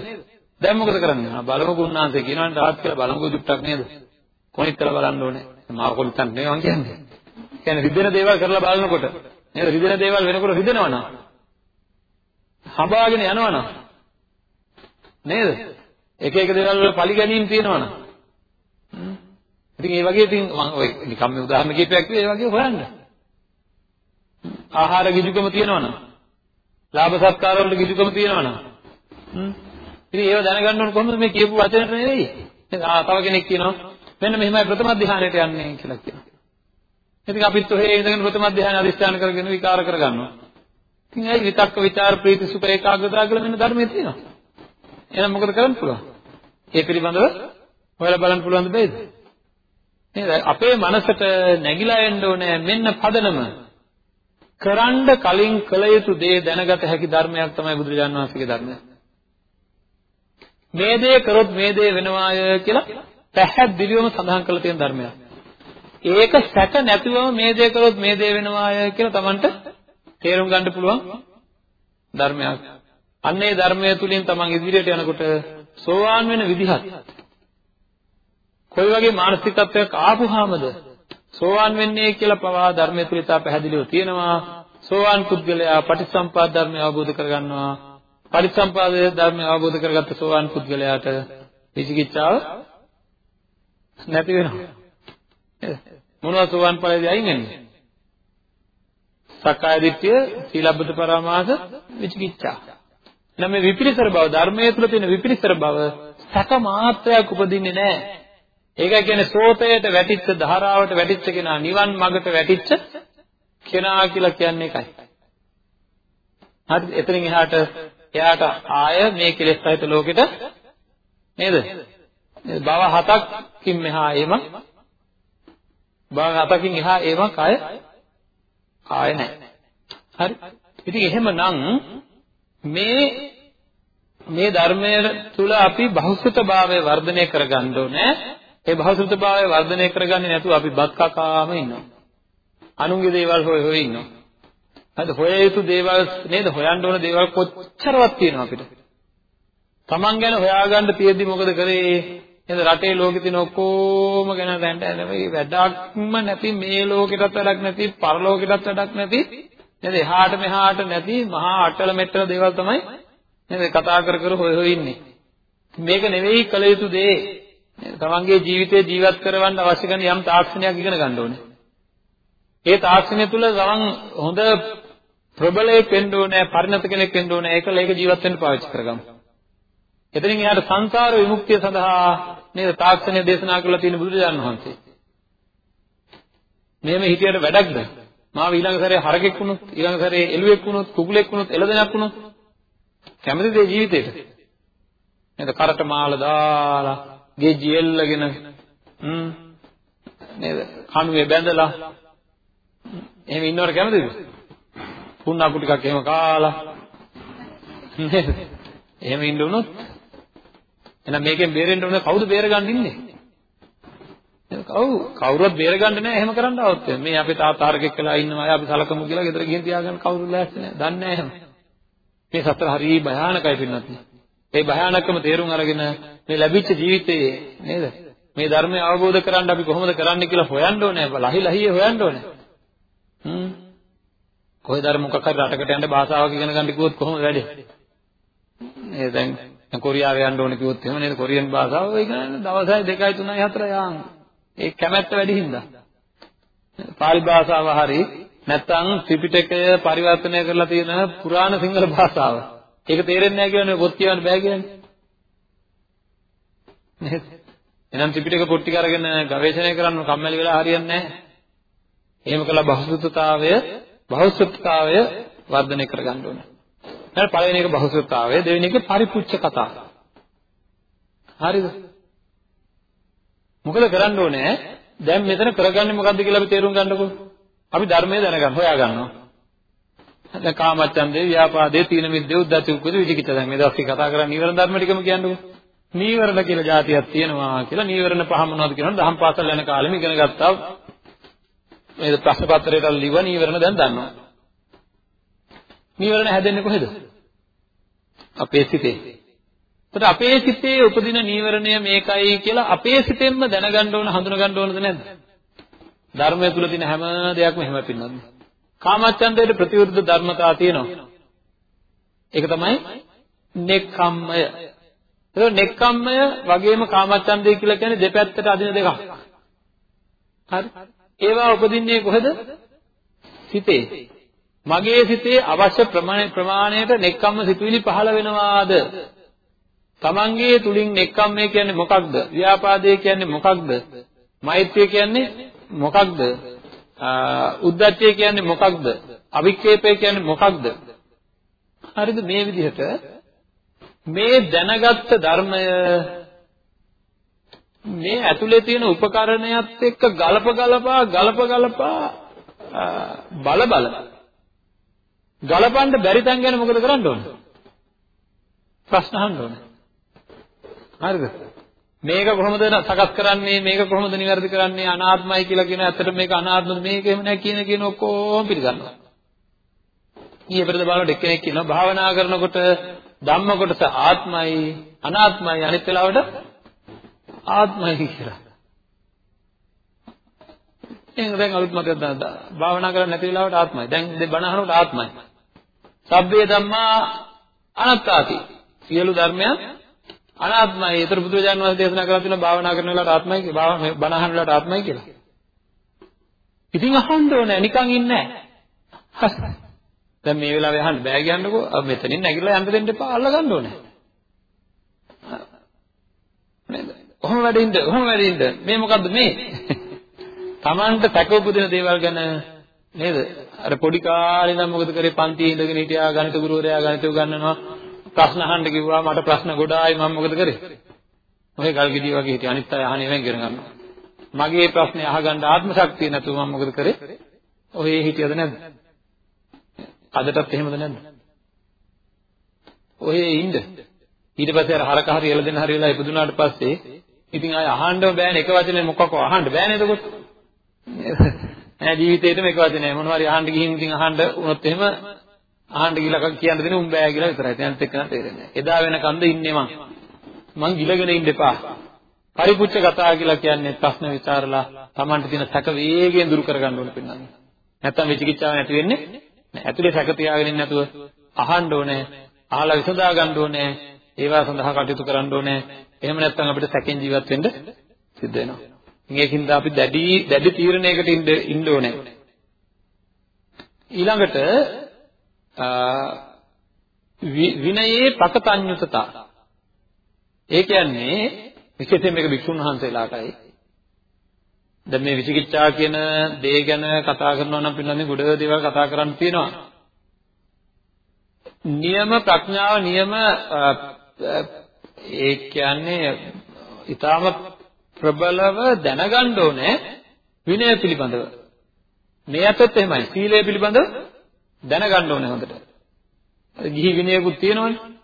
දැන් මොකද කරන්නේ? බලමුකෝ උන්වහන්සේ කියනවනේ රාත් කියලා බලමුකෝ දුට්ටක් නේද? කොනිට කරලා බලන්න ඕනේ? මාව කොනිටක් නෙවෙයි මං කියන්නේ. කියන්නේ රිදෙන දේවල් කරලා බලනකොට. නේද? රිදෙන දේවල් වෙනකොට රිදෙනවනම් හඹාගෙන යනවනම් නේද? එක එක දේවල් වල පරිගැනීම් තියෙනවනම් ඉතින් ඒ වගේ ඉතින් මම ඔය නිකම් මේ උදාහරණ කීපයක් ඒ වගේ හොයන්න. ආහාර ගිජුකම තියෙනවනම්? ලාභ සත්කාර වලට ගිජුකම තියෙනවනම්? හ්ම්. ඉතින් ඒව දැනගන්න ඕන කොහොමද? මේ කියපු වචනට නෙවෙයි. ආ තව කෙනෙක් කියනවා මෙන්න මෙහෙමයි ප්‍රථම ධානයට යන්නේ කියලා කියනවා. ඉතින් අපිත් ඔහේ ඉඳගෙන ප්‍රථම ධානය අදිස්ථාන කරගෙන විකාර කරගන්නවා. ඉතින් ඇයි විතක්ක ਵਿਚාර ප්‍රීති සුඛ ඒකාග්‍රතාව කියලා මෙන්න ධර්මයේ තියෙනවා? එහෙනම් මොකද කරන්න පුළුවන්? ඒ පිළිබඳව හොයලා බලන්න පුළුවන් දෙයිද නේද? අපේ මනසට නැగిලා එන්න ඕනේ මෙන්න පදනම. කරන්න කලින් කළ යුතු දේ දැනගත හැකි ධර්මයක් තමයි බුදුරජාණන් වහන්සේගේ ධර්මය. මේ දේ කරොත් මේ දේ වෙනවාය කියලා පැහැදිලිවම සඳහන් කරලා තියෙන ධර්මයක්. ඒක සැක නැතිවම මේ දේ කරොත් මේ දේ වෙනවාය කියලා Tamanට තේරුම් ගන්න පුළුවන් ධර්මයක්. අන්න ඒ ධර්මය තුලින් Taman ඉදිරියට යනකොට සෝවාන් වෙන විදිහත් කොයි වගේ මානසිකත්වයක් ආපුහාමද සෝවාන් වෙන්නේ කියලා පවා ධර්මයේ තුල ඉතා පැහැදිලිව තියෙනවා. සෝවාන් පුද්ගලයා පටිච්චසම්පාද ධර්මය අවබෝධ කරගන්නවා. පටිච්චසම්පාද ධර්මය අවබෝධ කරගත්ත සෝවාන් පුද්ගලයාට විචිකිච්ඡාව නැති වෙනවා. මොනවද සෝවාන් ඵලයේදී අයින් වෙන්නේ? සක්කාය දිට්ඨිය, සීලබ්බත පරාමාස, විචිකිච්ඡා. නම් මේ විපිරිසර බව ධර්මයේ තුල තියෙන විපිරිසර බව සක මාත්‍රයක් උපදින්නේ නැහැ. ඒකයි කියන්නේ සෝතයට වැටිච්ච ධාරාවට වැටිච්ච කෙනා නිවන් මඟට වැටිච්ච කෙනා කියලා කියන්නේ ඒකයි. හරිද? එතනින් එහාට එයාට ආය මේ කෙලෙස් සහිත ලෝකෙට නේද? භව හතක්කින් මෙහා එම භව හතකින් එහා එමක් ආය ආය නැහැ. හරි? ඉතින් එහෙමනම් මේ මේ ධර්මයේ තුල අපි බහුසුතභාවය වර්ධනය කරගන්න ඕනේ. ඒ භවසෘතභාවය වර්ධනය කරගන්නේ නැතුව අපි බත් කකාම ඉන්නවා. අනුන්ගේ දේවල් හොය හොය ඉන්නවා. හරිද? හොය යුතු දේවල් නේද? හොයන්න ඕන දේවල් කොච්චරවත් තියෙනවා අපිට. Taman ගැන හොයාගන්න තියෙද්දි මොකද කරේ? නේද? රටේ ලෝකෙ තියෙන ඔක්කොම ගැන දැන්ට නෙවෙයි වැඩක්ම නැති මේ ලෝකෙටත් වැඩක් නැති පරලෝකෙටත් වැඩක් නැති නේද? එහාට මෙහාට නැති මහා අටල මෙට්ටල දේවල් තමයි නේද කතා කර කර හොය හොය ඉන්නේ. මේක නෙවෙයි කළ යුතු දේ. තමන්ගේ ජීවිතේ ජීවත් කරවන්න අවශ්‍ය කරන යම් තාක්ෂණයක් ඉගෙන ගන්න ඕනේ. ඒ තාක්ෂණය තුල තමන් හොඳ ප්‍රබලයෙක් වෙන්න ඕනේ, පරිණත කෙනෙක් වෙන්න ඕනේ. ඒකල ඒක ජීවත් වෙන්න පාවිච්චි කරගමු. එතනින් එහාට සංසාර විමුක්තිය සඳහා නේද තාක්ෂණය දේශනා කරලා තියෙන බුදුරජාණන් වහන්සේ. මෙහෙම හිතියට වැඩක්ද? මාව ඊළඟ සැරේ හරකෙක් වුණොත්, ඊළඟ සැරේ එළුවෙක් වුණොත්, කුකුලෙක් වුණොත්, එළදෙනක් වුණොත් කැමතිද ඒ ජීවිතේට? නේද? කරට මාල දාලා, ගෙජ්ජි එල්ලගෙන හ්ම් නේද? කණුවේ බැඳලා එහෙම ඉන්නවට කැමතිද? පුන්නකු ටිකක් එහෙම කාලා නේද? එහෙම ඉන්න උනොත් එහෙනම් මේකෙන් බේරෙන්න ඕන කවුද බේරගන්න ඉන්නේ? කවු කවුරුවත් බේරගන්න නැහැ එහෙම කරන්න આવොත් මේ අපේ තාත්තා හරකෙක් වෙලා ඉන්නවා අපි සලකමු කියලා ගෙදර ගිහින් තියාගන්න කවුරු ලෑස්ති නැහැ. දන්නේ නැහැ එහෙම. මේ සතර හරි භයානකයි පින්නත්. ඒ භයානකම තේරුම් අරගෙන මේ ලැබිච්ච ජීවිතයේ නේද? මේ ධර්මය අවබෝධ කරගන්න අපි කොහොමද කරන්නේ කියලා හොයන්න ඕනේ. ලහි ලහියේ හොයන්න ඕනේ. හ්ම්. කොහෙද අර මොකක් හරි රටකට යන්න භාෂාවක් ඉගෙන ගන්න කිව්වොත් කොහොමද වැඩේ? නේද දැන් කොරියාව යන්න ඕනේ කිව්වොත් එහෙම නේද කොරියන් භාෂාව ඉගෙනන්න දවසයි 2යි 3යි 4යි යාන්. ඒ කැමැත්ත වැඩි හින්දා. පාලි භාෂාව හරි නැත්නම් ත්‍රිපිටකය පරිවර්තනය කරලා තියෙන පුරාණ සිංහල භාෂාව. ඒක තේරෙන්නේ නැහැ කියන්නේ පොත් කියවන්න බෑ කියන්නේ. නේද? එහෙනම් ත්‍රිපිටක පොත් ටික අරගෙන ගවේෂණය කරන්න කම්මැලි වෙලා හරියන්නේ නැහැ. එහෙම කළා බහුසුතතාවය බහුසුතතාවය වර්ධනය කරගන්න ඕනේ. ඊට පළවෙනි එක බහුසුතතාවය දෙවෙනි එක පරිපුච්ඡ කතා. හරිද? මොකද කරන්න ඕනේ? දැන් මෙතන කරගන්නේ මොකද්ද කියලා අපි තේරුම් ගන්නකො. අපි ධර්මය දැනගන්න හොයා ගන්නවා. දැන් කාමච්ඡන්දේ, ව්‍යාපාදේ, තීන මිද්දේ, උද්ධච්ච කුක්කුද විචිකිච්ඡා දැන් මේ දවස් ටික කතා කරන්නේ නීවරණ ධර්ම ටිකම කියන්නකො. නීවරණ කියලා જાතියක් තියෙනවා කියලා නීවරණ පහ මොනවද කියනවද? දහම් පාසල් යන කාලෙම ඉගෙන ගත්තා. මේ ප්‍රශ්න පත්‍රයට ලිව නීවරණ දැන් දන්නවා. නීවරණ හැදෙන්නේ කොහෙද? අපේ සිතේ. එතකොට අපේ සිතේ උපදින නීවරණය මේකයි කියලා අපේ සිතෙන්ම දැනගන්න ඕන හඳුනගන්න ඕනද නැද්ද? ධර්මය තුල තියෙන හැම දෙයක්ම එහෙම පින්නන්නේ. කාමච්ඡන්දයට ප්‍රතිවිරුද්ධ ධර්මතා තියෙනවා. ඒක තමයි නෙක්ඛම්මය. ඒක නෙක්ඛම්මය වගේම කාමච්ඡන්දය කියලා කියන්නේ දෙපැත්තට අදින දෙකක්. හරි? ඒවා උපදින්නේ කොහෙද? සිතේ. මගේ සිතේ අවශ්‍ය ප්‍රමාණයට නෙක්ඛම්ම සිතුවිලි පහළ වෙනවාද? තමන්ගේ තුලින් නෙක්ඛම්මය කියන්නේ මොකක්ද? ව්‍යාපාදය කියන්නේ මොකක්ද? මෛත්‍රිය කියන්නේ මොකක්ද? උද්ධච්චය කියන්නේ මොකක්ද? අවික්කේපය කියන්නේ මොකක්ද? හරිද මේ විදිහට මේ දැනගත්ත ධර්මය මේ ඇතුලේ තියෙන උපකරණයත් එක්ක ගලප ගලපා ගලප ගලපා බල බල ගලපන්න බැරි තැන් ගැන මොකද කරන්න ඕන? ප්‍රශ්න අහන්න ඕන. හරිද? මේක කොහොමද සකස් කරන්නේ මේක කොහොමද නිවැරදි කරන්නේ අනාත්මයි කියලා කියන ඇත්තට මේක අනාත්මද මේක එහෙම නැහැ කියන කියන ඔක්කොම පිළිගන්නවා. ඊයේ පෙරද බලනකොට එක්කෙනෙක් කියනවා භාවනා කරනකොට ධම්ම කොටස ආත්මයි අනාත්මයි අනිත් වෙලාවට ආත්මයි කියලා. එහෙනම් දැන් අලුත් මතයක් දාන්න. භාවනා කරන්නේ නැති වෙලාවට ආත්මයි. දැන් ඉතින් බණ අහනකොට ආත්මයි. සබ්බේ ධම්මා අනාත්තාති. සියලු ධර්මයන් අනාත්මයි. ඒතර බුදුරජාණන් වහන්සේ දේශනා කරලා තියෙනවා භාවනා කරන වෙලාවට ආත්මයි කියලා. බණ අහන වෙලාවට ආත්මයි කියලා. ඉතින් අහන්න ඕනේ නිකන් ඉන්නේ නැහැ. දැන් මේ වෙලාවේ අහන්න බෑ කියන්නකෝ. මෙතනින් නැගිටලා යන්න දෙන්න එපා අල්ල ගන්න ඕනේ. නේද? කොහොම වැඩින්ද? කොහොම වැඩින්ද? මේ මොකද්ද මේ? Tamanට තැක උපදින දේවල් ගැන නේද? අර පොඩි කාලේ ඉඳන් මොකද කරේ පන්තියේ ඉඳගෙන හිටියා ගණිත ගුරුවරයා ගණිත උගන්වනවා ප්‍රශ්න අහන්න කිව්වා මට ප්‍රශ්න ගොඩායි මම මොකද කරේ? ඔය ගල් ගෙඩිය වගේ හිටියා අනිත් අය අහන්නේ වෙන් ඉගෙන ගන්නවා. මගේ ප්‍රශ්නේ අහගන්න ආත්ම ශක්තිය නැතුව මම මොකද කරේ? ඔය හිටියද නැද්ද? අදටත් එහෙමද නැද්ද? ඔය ඉන්න. ඊට පස්සේ අර හරක හරි එළදෙන හරි වෙලා ඉපදුනාට පස්සේ ඉතින් ආය අහන්නම බෑනේ එක වචනේ මොකක්ව අහන්න බෑනේ එතකොට. නෑ ජීවිතේටම එක වචනේ මොනවා හරි අහන්න ගිහින් ඉතින් අහන්න වුණොත් එහෙම අහන්න ගිහලා කියන්න දෙන උඹ බෑ කියලා විතරයි. දැන් එක්ක නම් තේරෙන්නේ නෑ. එදා වෙනකන්ද ඉන්නේ මං. මං ගිලගෙන ඉන්න එපා. පරිපුච්ඡ කතා කියලා කියන්නේ ප්‍රශ්න විචාරලා Tamanට තියෙන සැක වේගයෙන් දුරු කරගන්න ඕන පින්නන්නේ. නැත්තම් විචිකිච්ඡාව නැති වෙන්නේ නෑ. ඇතුලේ සැක තියාගෙන ඉන්න නැතුව අහන්න ඕනේ. අහලා විසඳා ගන්න ඕනේ. ඒවා සඳහා කටයුතු කරන්න ඕනේ. එහෙම නැත්නම් අපිට සැකෙන් ජීවත් වෙන්න සිද්ධ වෙනවා. මේකින්ද අපි දැඩි දැඩි තීරණයකට ඉන්න ඕනේ. ඊළඟට විනයේ පකතඤ්ඤුතතා. ඒ කියන්නේ විශේෂයෙන් මේක වික්ෂුන් වහන්සේලාටයි. දැන් මේ විචිකිච්ඡා කියන දේ ගැන කතා කරනවා නම් පිළිබඳව ගොඩ දේවල් කතා කරන්න තියෙනවා. නියම ප්‍රඥාව නියම ඒ කියන්නේ ඊටාම ප්‍රබලව දැනගන්න ඕනේ විනය පිළිබඳව. මේ අතත් එහෙමයි. සීලය පිළිබඳව දැනගන්න ඕනේ හොඳට. ගිහි විනයකුත් තියෙනවනේ.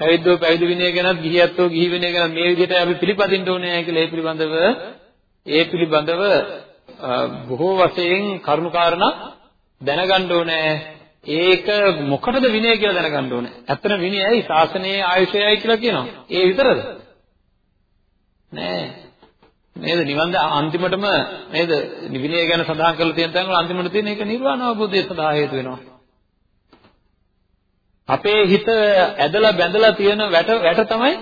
පැවිද්දෝ පැවිදි විනය ගැනත් ගිහියත්ෝ ගිහි විනය ගැන මේ විදිහට අපි පිළිපදින්න ඕනේ කියලා ඒ පිළිබඳව ඒ පිළිබඳව බොහෝ වශයෙන් කරුණාකාරණා දැනගන්න ඕනේ. ඒක මොකටද විනය කියලා දැනගන්න ඕනේ. ඇත්තට විනයයි ශාසනයේ ආයුෂයයි කියලා කියනවා. ඒ විතරද? නෑ. නේද නිවන් අන්තිමටම නේද විනය ගැන සඳහන් කරලා තියෙන තැන් වල අන්තිමට තියෙන එක නිර්වාණ අවබෝධය සඳහා හේතු වෙනවා. අපේ හිත ඇදලා බැඳලා තියෙන වැට වැට තමයි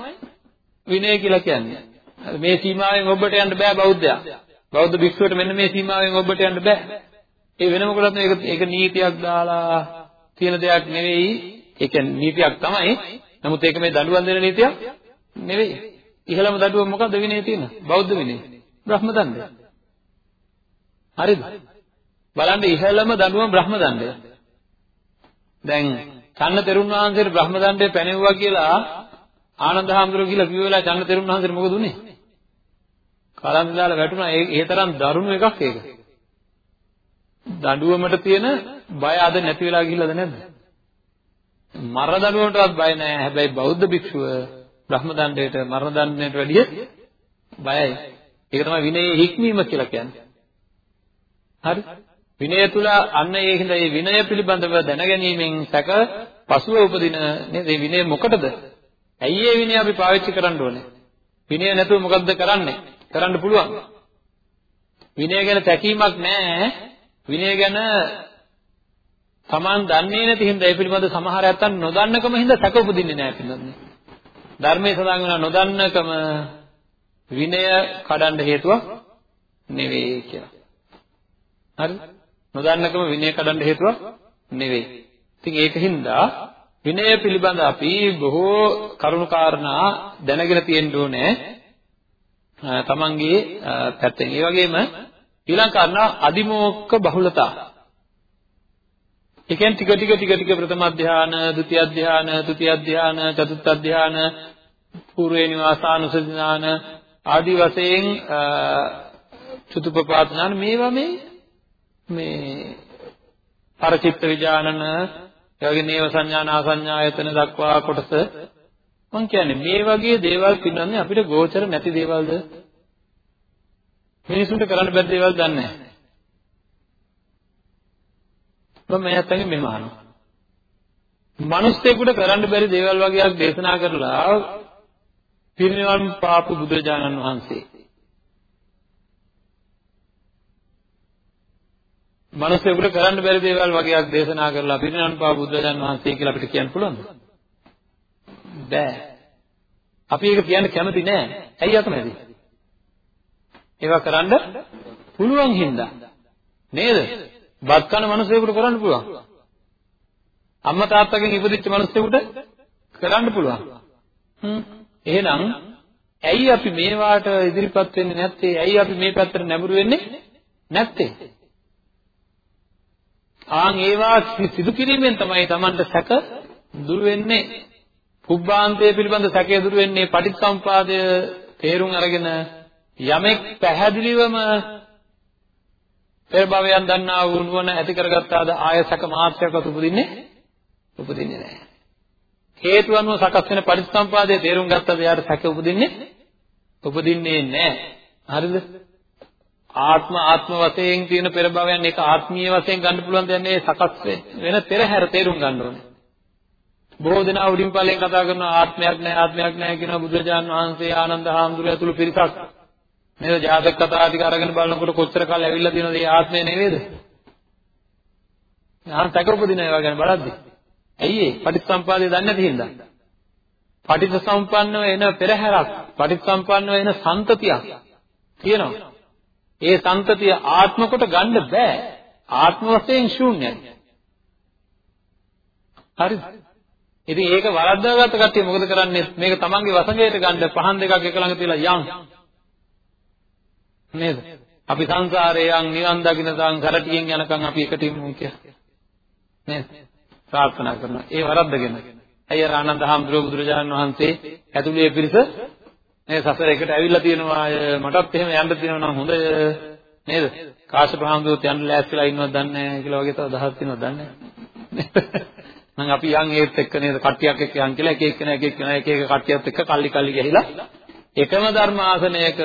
විනය කියලා කියන්නේ. මේ සීමාවෙන් ඔබට යන්න බෑ බෞද්ධයා. බෞද්ධ භික්ෂුවට මෙන්න මේ සීමාවෙන් ඔබට යන්න බෑ. ඒ වෙන මොකටද මේක ඒක නීතියක් දාලා තියෙන දෙයක් නෙවෙයි. ඒක නීතියක් තමයි. නමුත් ඒක මේ දඬුවම් දෙන නීතියක් නෙවෙයි. ඉහළම දඬුවම මොකද්ද විනය තියෙන? බෞද්ධ විනය. බ්‍රහ්ම දණ්ඩය. හරිද? බලන්න ඉහළම දඬුවම බ්‍රහ්ම දණ්ඩය. දැන් චන්න තෙරුන් වහන්සේට බ්‍රහ්ම දණ්ඩය පැනෙවුවා කියලා ආනන්ද හාමුදුරුවෝ කියලා කිව්ව වෙලාවේ චන්න තෙරුන් වහන්සේට මොකද උනේ? කලන්ත දාලා වැටුණා. ඒ ඒ තරම් දරුණු එකක් ඒක. දඬුවමට තියෙන බය අද නැති වෙලා ගිහිල්ලාද නැද්ද? මර දඬුවමටවත් බය නැහැ. හැබැයි බෞද්ධ භික්ෂුව බ්‍රහ්ම දණ්ඩයට මරණ දණ්ඩයට වැඩිය බයයි. ඒක තමයි විනයේ හික්මීම කියලා කියන්නේ. හරි? විනය තුල අන්න ඒ හින්දා මේ විනය පිළිබඳව දැනගැනීමෙන් සැක පසුව උපදින නේද? මේ විනය මොකටද? ඇයි මේ විනය අපි පාවිච්චි කරන්න ඕනේ? විනය නැතුව මොකද්ද කරන්නේ? කරන්න පුළුවන්. විනය ගැන තැකීමක් නැහැ. විනය ගැන Taman දන්නේ නැති හින්දා ඒ පිළිබඳ සමහර ඇත්තන් නොදන්නකම හින්දා සැක උපදින්නේ නැහැ පිළිබඳව. ධර්මයේ සඳහන් වෙන නොදන්නකම විනය කඩන්න හේතුවක් නෙවෙයි කියලා. හරි? නොදන්නකම විනය කඩන්න හේතුවක් නෙවෙයි. ඉතින් ඒකින්ද විනය පිළිබඳ අපි බොහෝ කරුණු කාරණා දැනගෙන තියෙන්න ඕනේ. තමන්ගේ පැත්තෙන්. ඒ වගේම ඊළඟ කාරණා අදිමෝක්ඛ බහුලතා. ඒ කියන්නේ ටික ටික ටික ටික ප්‍රථම ධාන, ဒုတိ ය ධාන, තෘතිය ධාන, චතුර්ථ ධාන, పూర్වේ නිවාසානුසති ධාන ආදි වශයෙන් චතුපපාත ධාන මේවා මේ මේ පරචිත්ත විඥානන එවගේ නේව සංඥාන ආසඤ්ඤායතන දක්වා කොටස. මම කියන්නේ මේ වගේ දේවල් පින්නන්නේ අපිට ගෝචර නැති දේවල්ද? මිනිසුන්ට කරන්න බැරි දේවල් දන්නේ නැහැ. මම මෙයාටගෙන් මෙහෙම අහනවා මිනිස්සෙකුට කරන්න බැරි දේවල් වගේක් දේශනා කරලා පිරිනිවන් පාපු බුදුරජාණන් වහන්සේ මිනිස්සුන්ට කරන්න බැරි දේවල් වගේක් දේශනා කරලා පිරිනමන පා බුදුරජාණන් වහන්සේ කියලා අපිට කියන්න පුළුවන්ද? බෑ. අපි ඒක කියන්න කැමති නෑ. ඇයි අකමැති? ඒවා කරන්න පුළුවන් හින්දා. නේද? බත් කන මිනිස්සුන්ට කරන්න පුළුවන්. අම්මා තාත්තගෙන් ඉපදිච්ච මිනිස්සුන්ට කරන්න පුළුවන්. හ්ම්. එහෙනම් ඇයි අපි මේවාට ඉදිරිපත් වෙන්නේ නැත්තේ? ඇයි අපි මේ පැත්තට නැඹුරු වෙන්නේ නැත්තේ? ආන් ඒවා සිදු කිරීමෙන් තමයි Tamanට සැක දුර වෙන්නේ. පුබ්බාන්තය පිළිබඳ සැකය දුර වෙන්නේ පටිච්චසම්පාදය තේරුම් අරගෙන යමෙක් පැහැදිලිවම පෙර භවයන් දන්නා වූ නුවණ ඇති කරගත්තාද ආය සැක මාත්‍රයක්වත් උපදින්නේ උපදින්නේ නැහැ. හේතු අනුව සකස් වෙන පටිච්චසම්පාදයේ තේරුම් ගත්තද යාට සැක උපදින්නේ උපදින්නේ නැහැ. හරිද? ආත්ම ආත්ම වශයෙන් තියෙන පෙර භවයන් ඒක ආත්මීය වශයෙන් ගන්න පුළුවන් දෙයක් නෙවෙයි සකස් වෙන පෙරහැර තේරුම් ගන්න ඕනේ. බොහෝ දෙනා උඩින් පල්ලෙන් කතා කරන ආත්මයක් නැහැ ආත්මයක් නැහැ කියන බුදුරජාන් වහන්සේ ආනන්ද හාමුදුරුවෝ ඇතුළු පිරිසක් නේද ජාතක කතා ටික අරගෙන බලනකොට කොච්චර කාල ඇවිල්ලා තියෙනවද මේ ආත්මය නෙවෙයිද? නාම තක උපදින ඒවා ගැන බලද්දි. ඇයි ඒ? පටිච්චසම්පාදය දන්නේ නැති හින්දා. පටිච්චසමුප්පන්නව එන පෙරහැරක්, පටිච්චසමුප්පන්නව එන සන්තතියක් තියෙනවා. ඒ සන්තතිය ආත්ම කොට ගන්න බෑ. ආත්ම වශයෙන් ශූන්‍යයි. හරිද? ඉතින් ඒක වරද්දාගත්ත කට්ටිය මොකද කරන්නේ? මේක තමන්ගේ වසඟයට ගන්න පහන් දෙකක් එක ළඟ තියලා යන්. නේද? අපි සංසාරේ යන් නිවන් දකින්න තාන් කරටියෙන් යනකම් අපි එකට ඉමු කියලා. නේද? ප්‍රාර්ථනා කරනවා. ඒ වරද්දගෙන. අයිය ආනන්ද හාමුදුරුවෝ බුදුරජාණන් වහන්සේ ඇතුළේ පිරිස මේ සසර එකට ඇවිල්ලා තියෙනවා මටත් එහෙම යන්න තියෙනවා නම් හොඳ නේද? කාශ්‍යප හාමුදුරුවෝ යන්න ලෑස්තිලා ඉන්නවද දන්නේ නැහැ කියලා වගේ තව දහස් තියෙනවද දන්නේ නැහැ. මම අපි යන් ඒත් එක්ක නේද කට්ටියක් එක්ක යන් කියලා එක එක කෙනා එක එක කෙනා එක එක කට්ටියත් එක්ක කල්ලි කල්ලි ගිහිලා එකම ධර්ම ආසනයක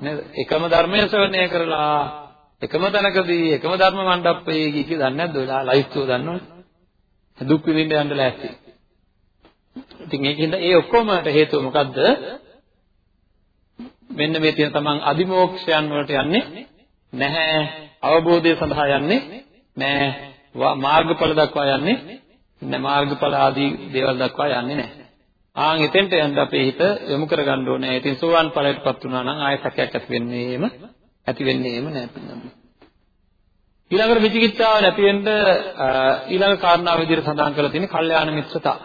නේද? එකම ධර්මයේ ශ්‍රවණය කරලා එකම තැනකදී එකම ධර්ම මණ්ඩපයේ ගිහී දන්නේ නැද්ද ඔයාලා ලයිව් එක දන්නවනේ. දුක් විඳින්න යන්න ලෑස්ති. ඉතින් ඒකින්ද ඒ ඔක්කොමට හේතුව මොකද්ද? මෙන්න මේ තියෙන තමන් අදිමෝක්ෂයන් වලට යන්නේ නැහැ. අවබෝධය සඳහා යන්නේ නැහැ. මාර්ගඵල දක්වා යන්නේ නැහැ. මාර්ගඵල ආදී දේවල් දක්වා යන්නේ නැහැ. ආන් එතෙන්ට යන්න අපේ හිත යොමු කරගන්න ඕනේ. ඉතින් සෝවාන් ඵලයටපත් වුණා නම් ආයෙ සැකයක් ඇති වෙන්නේම ඇති වෙන්නේම නැහැ. ඊළඟට විචිකිච්ඡාව නැති වෙන්න ඊළඟ කාරණාව විදිහට සඳහන් කරලා තියෙන්නේ කල්යාණ මිත්‍රතා.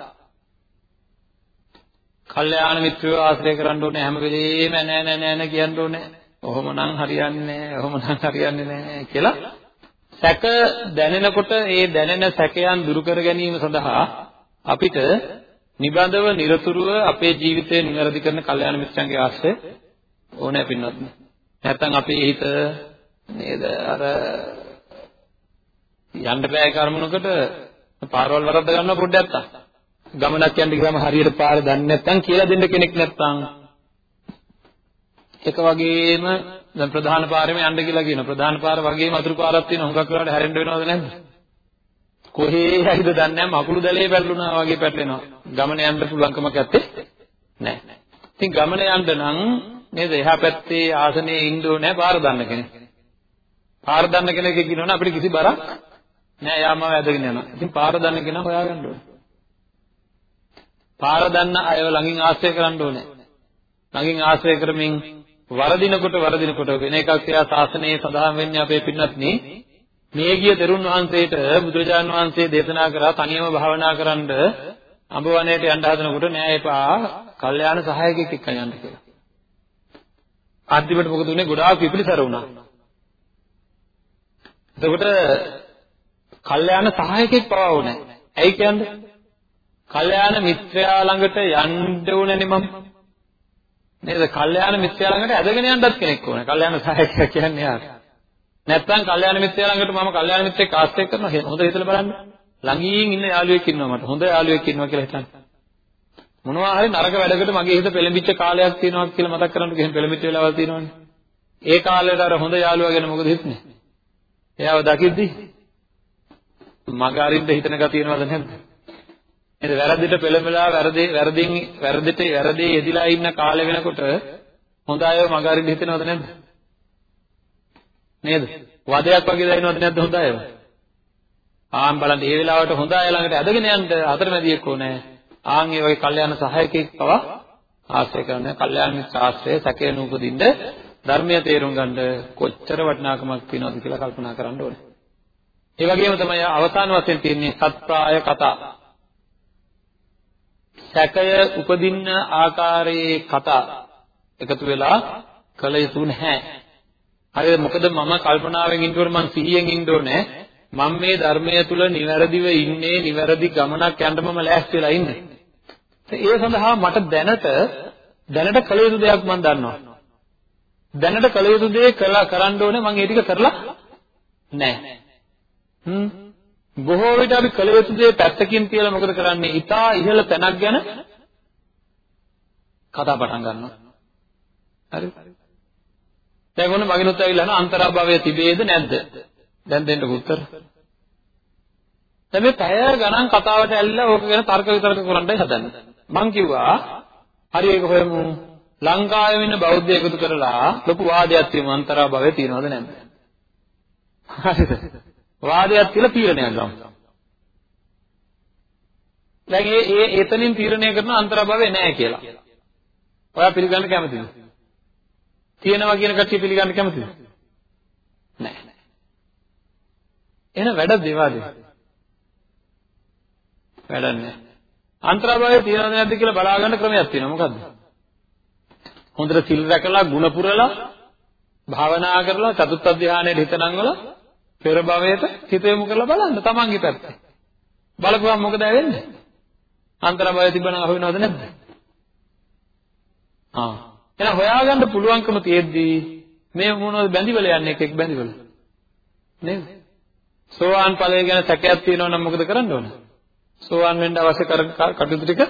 කල්යාණ මිත්‍රයෝ ආශ්‍රය කරන්න ඕනේ හැම වෙලේම නෑ නෑ නෑ නෑ කියන්න ඕනේ. ඔහොමනම් හරියන්නේ නෑ. ඔහොමනම් හරියන්නේ නෑ කියලා සැක දැනෙනකොට ඒ දැනෙන සැකයන් දුරු කර ගැනීම සඳහා අපිට නිබඳව নিরතුරුව අපේ ජීවිතය නිවැරදි කරන කල්යාණ මිත්‍රයන්ගේ ආශ්‍රය ඕනෑ පින්වත්. නැත්තම් අපේ හිත නේද අර යන්න බෑ කර්මනකට පාරවල් වරද්ද ගන්න පොඩ්ඩක් අත්තා. ගමනක් යන්න ගියාම හරියට පාර දන්නේ නැත්නම් කියලා දෙන්න කෙනෙක් නැත්නම් එක වගේම දැන් ප්‍රධාන පාරෙම යන්න කියලා කියනවා. ප්‍රධාන පාර වගේම අතුරු පාරක් තියෙනවා. හුඟක් වෙලාවට හැරෙන්න වෙනවද නැද්ද? කොහේ හරිද දන්නේ නැහැ මකුළු දැලේ පැටලුණා වගේ පැටලෙනවා. ගමන යන්න පුළුවන්කමක් නැත්තේ නැහැ. ඉතින් ගමන යන්න නම් නේද එහා පැත්තේ ආසනයේ ඉන්න ඕනේ පාර දන්න කෙනෙක්. පාර දන්න කෙනෙක් කියනවනේ අපිට කිසි බරක් නෑ යාමව ඇදගෙන යනවා. ඉතින් පාර දන්න කෙනා හොයාගන්න ඕනේ. පාර දන්න අයව ළඟින් ආශ්‍රය කරන්න ඕනේ. ළඟින් ආශ්‍රය කරමින් වරදිනකොට වරදිනකොට වෙන එකක් එයා ශාසනයේ සඳහන් වෙන්නේ අපේ පින්වත්නි මේ ගිය දරුන් වහන්සේට බුදුරජාන් වහන්සේ දේශනා කරා තනියම භාවනා කරන්න අඹවණේට යන්න හදනකොට නෑ එපා කල්යාණ සහායකයෙක් එක්ක යන්න කියලා. අන්තිමට මොකද උනේ ගොඩාක් විපිලිසර වුණා. එතකොට කල්යාණ සහායකයෙක් පවා ඕනේ. ඇයි කියන්නේ? කල්යාණ මිත්‍රයා ළඟට යන්න ඕනනේ මම. නේද? කල්යාණ මිත්‍රයා ළඟට ඇදගෙන යන්නත් කෙනෙක් ඕනේ. කල්යාණ සහායකයා කියන්නේ යාට. නැත්තම් කල්යාණ මිත්‍රයා ළඟට මම කල්යාණ මිත්‍රෙක් ආශ්‍රය කරනවා. හොඳ හිතලා බලන්න. ළඟින් ඉන්න යාළුවෙක් ඉන්නවා මට. හොඳ යාළුවෙක් ඉන්නවා කියලා හිතන්න. මොනවා හරි නරක වැඩකට මගේ හිත පෙළඹිච්ච කාලයක් තියෙනවා කියලා මතක් කරගන්නකො එහෙම පෙළඹිච්ච වෙලාවල් තියෙනවනේ. ඒ කාලේට අර හොඳ යාළුවා ගැන මොකද හිතන්නේ? එයාව දකිද්දි මග අරින්න හිතන ගතියනවද නැද්ද? නේද වැරදිට පෙළඹලා වැරදි වැරදින් වැරදිට වැරදි යෙදිලා ඉන්න කාලේ වෙනකොට හොඳ අයව මග අරින්න හිතනවද නැද්ද? නේද? වදයක් වගේ දැනෙනවද නැද්ද හොඳ අයව? ආන් බලන්න මේ වෙලාවට හොඳ අය ළඟට ඇදගෙන යන්න අතරමැදියෙක් ඕනේ. ආන් ඒ වගේ කල්යාණ සහායකෙක් පවා ආශ්‍රය කරන කල්යාණ මිත්‍ර ආශ්‍රය සැකේ නූපදින්න ධර්මය තේරුම් ගන්න කොච්චර වටිනාකමක් තියෙනවද කියලා කල්පනා කරන්න ඕනේ. ඒ වගේම තමයි අවසාන වශයෙන් තියෙන්නේ සත්‍යාය කතා. සැකය උපදින්න ආකාරයේ කතා එකතු වෙලා කළ යුතු නැහැ. හරිද? මොකද මම කල්පනාවෙන් ඉන්න ඕනේ මං සිහියෙන් ඉන්න ඕනේ. මම මේ ධර්මය තුල නිවැරදිව ඉන්නේ නිවැරදි ගමනක් යන්න මම ලෑස්ති වෙලා ඉන්නේ. ඒ සඳහා මට දැනට දැනට කළ යුතු දෙයක් මම දන්නවා. දැනට කළ යුතු දේ කළා කරන්න ඕනේ මම ඒ ටික කරලා නැහැ. හ්ම් බොහෝ විට අපි කළ යුතු දේ පැත්තකින් තියලා මොකද කරන්නේ? ඊටා ඉහළ තැනක් ගැන කතා පටන් ගන්නවා. හරි? දැන් ඔන්න මගෙනුත් ඇවිල්ලා අහන අන්තරාභවය තිබේද නැද්ද? දැන් දෙන්න උත්තර. දැන් මේ පැය ගණන් කතාවට ඇවිල්ලා ඕක ගැන තර්ක විතර්ක කරන්නයි හදන්නේ. මං කිව්වා හරි ඒක හොයමු. ලංකාවේ ඉන්න බෞද්ධය එකතු කරලා ලොකු වාදයක් තියෙනවා අන්තරා භවය තියෙනවද නැද්ද? හරිද? වාදයක් කියලා තීරණයක් ගමු. දැන් ඒ ඒ එතනින් තීරණය කරන අන්තරභවය නැහැ කියලා. ඔයා පිළිගන්න කැමතිද? තියෙනවා කියන කට්ටිය පිළිගන්න කැමතිද? නැහැ. එහෙනම් වැඩ දේවාද? වැඩක් නැහැ. අන්තරභවය තියෙනවද නැද්ද කියලා බලාගන්න ක්‍රමයක් තියෙනවා. මොකද්ද? හොඳට සිල් රැකලා ಗುಣ පුරලා භාවනා කරලා චතුත් අධ්‍යානයේ හිත නංගලා පෙර භවයට හිත යොමු කරලා බලන්න තමන්ගේ පැත්තේ. බලපුවම මොකද වෙන්නේ? අන්තරභවය තිබුණා අහු වෙනවද නැද්ද? ආ. එහෙනම් හොයාගන්න පුළුවන්කම තියෙද්දී මේ මොනවද බැඳිවල යන්නේ එක එක බැඳිවල. නේද? සෝවාන් ඵලය ගැන සැකයක් තියෙනවා නම් මොකද කරන්න ඕන? සෝවාන් වෙන්න අවශ්‍ය කටයුතු ටික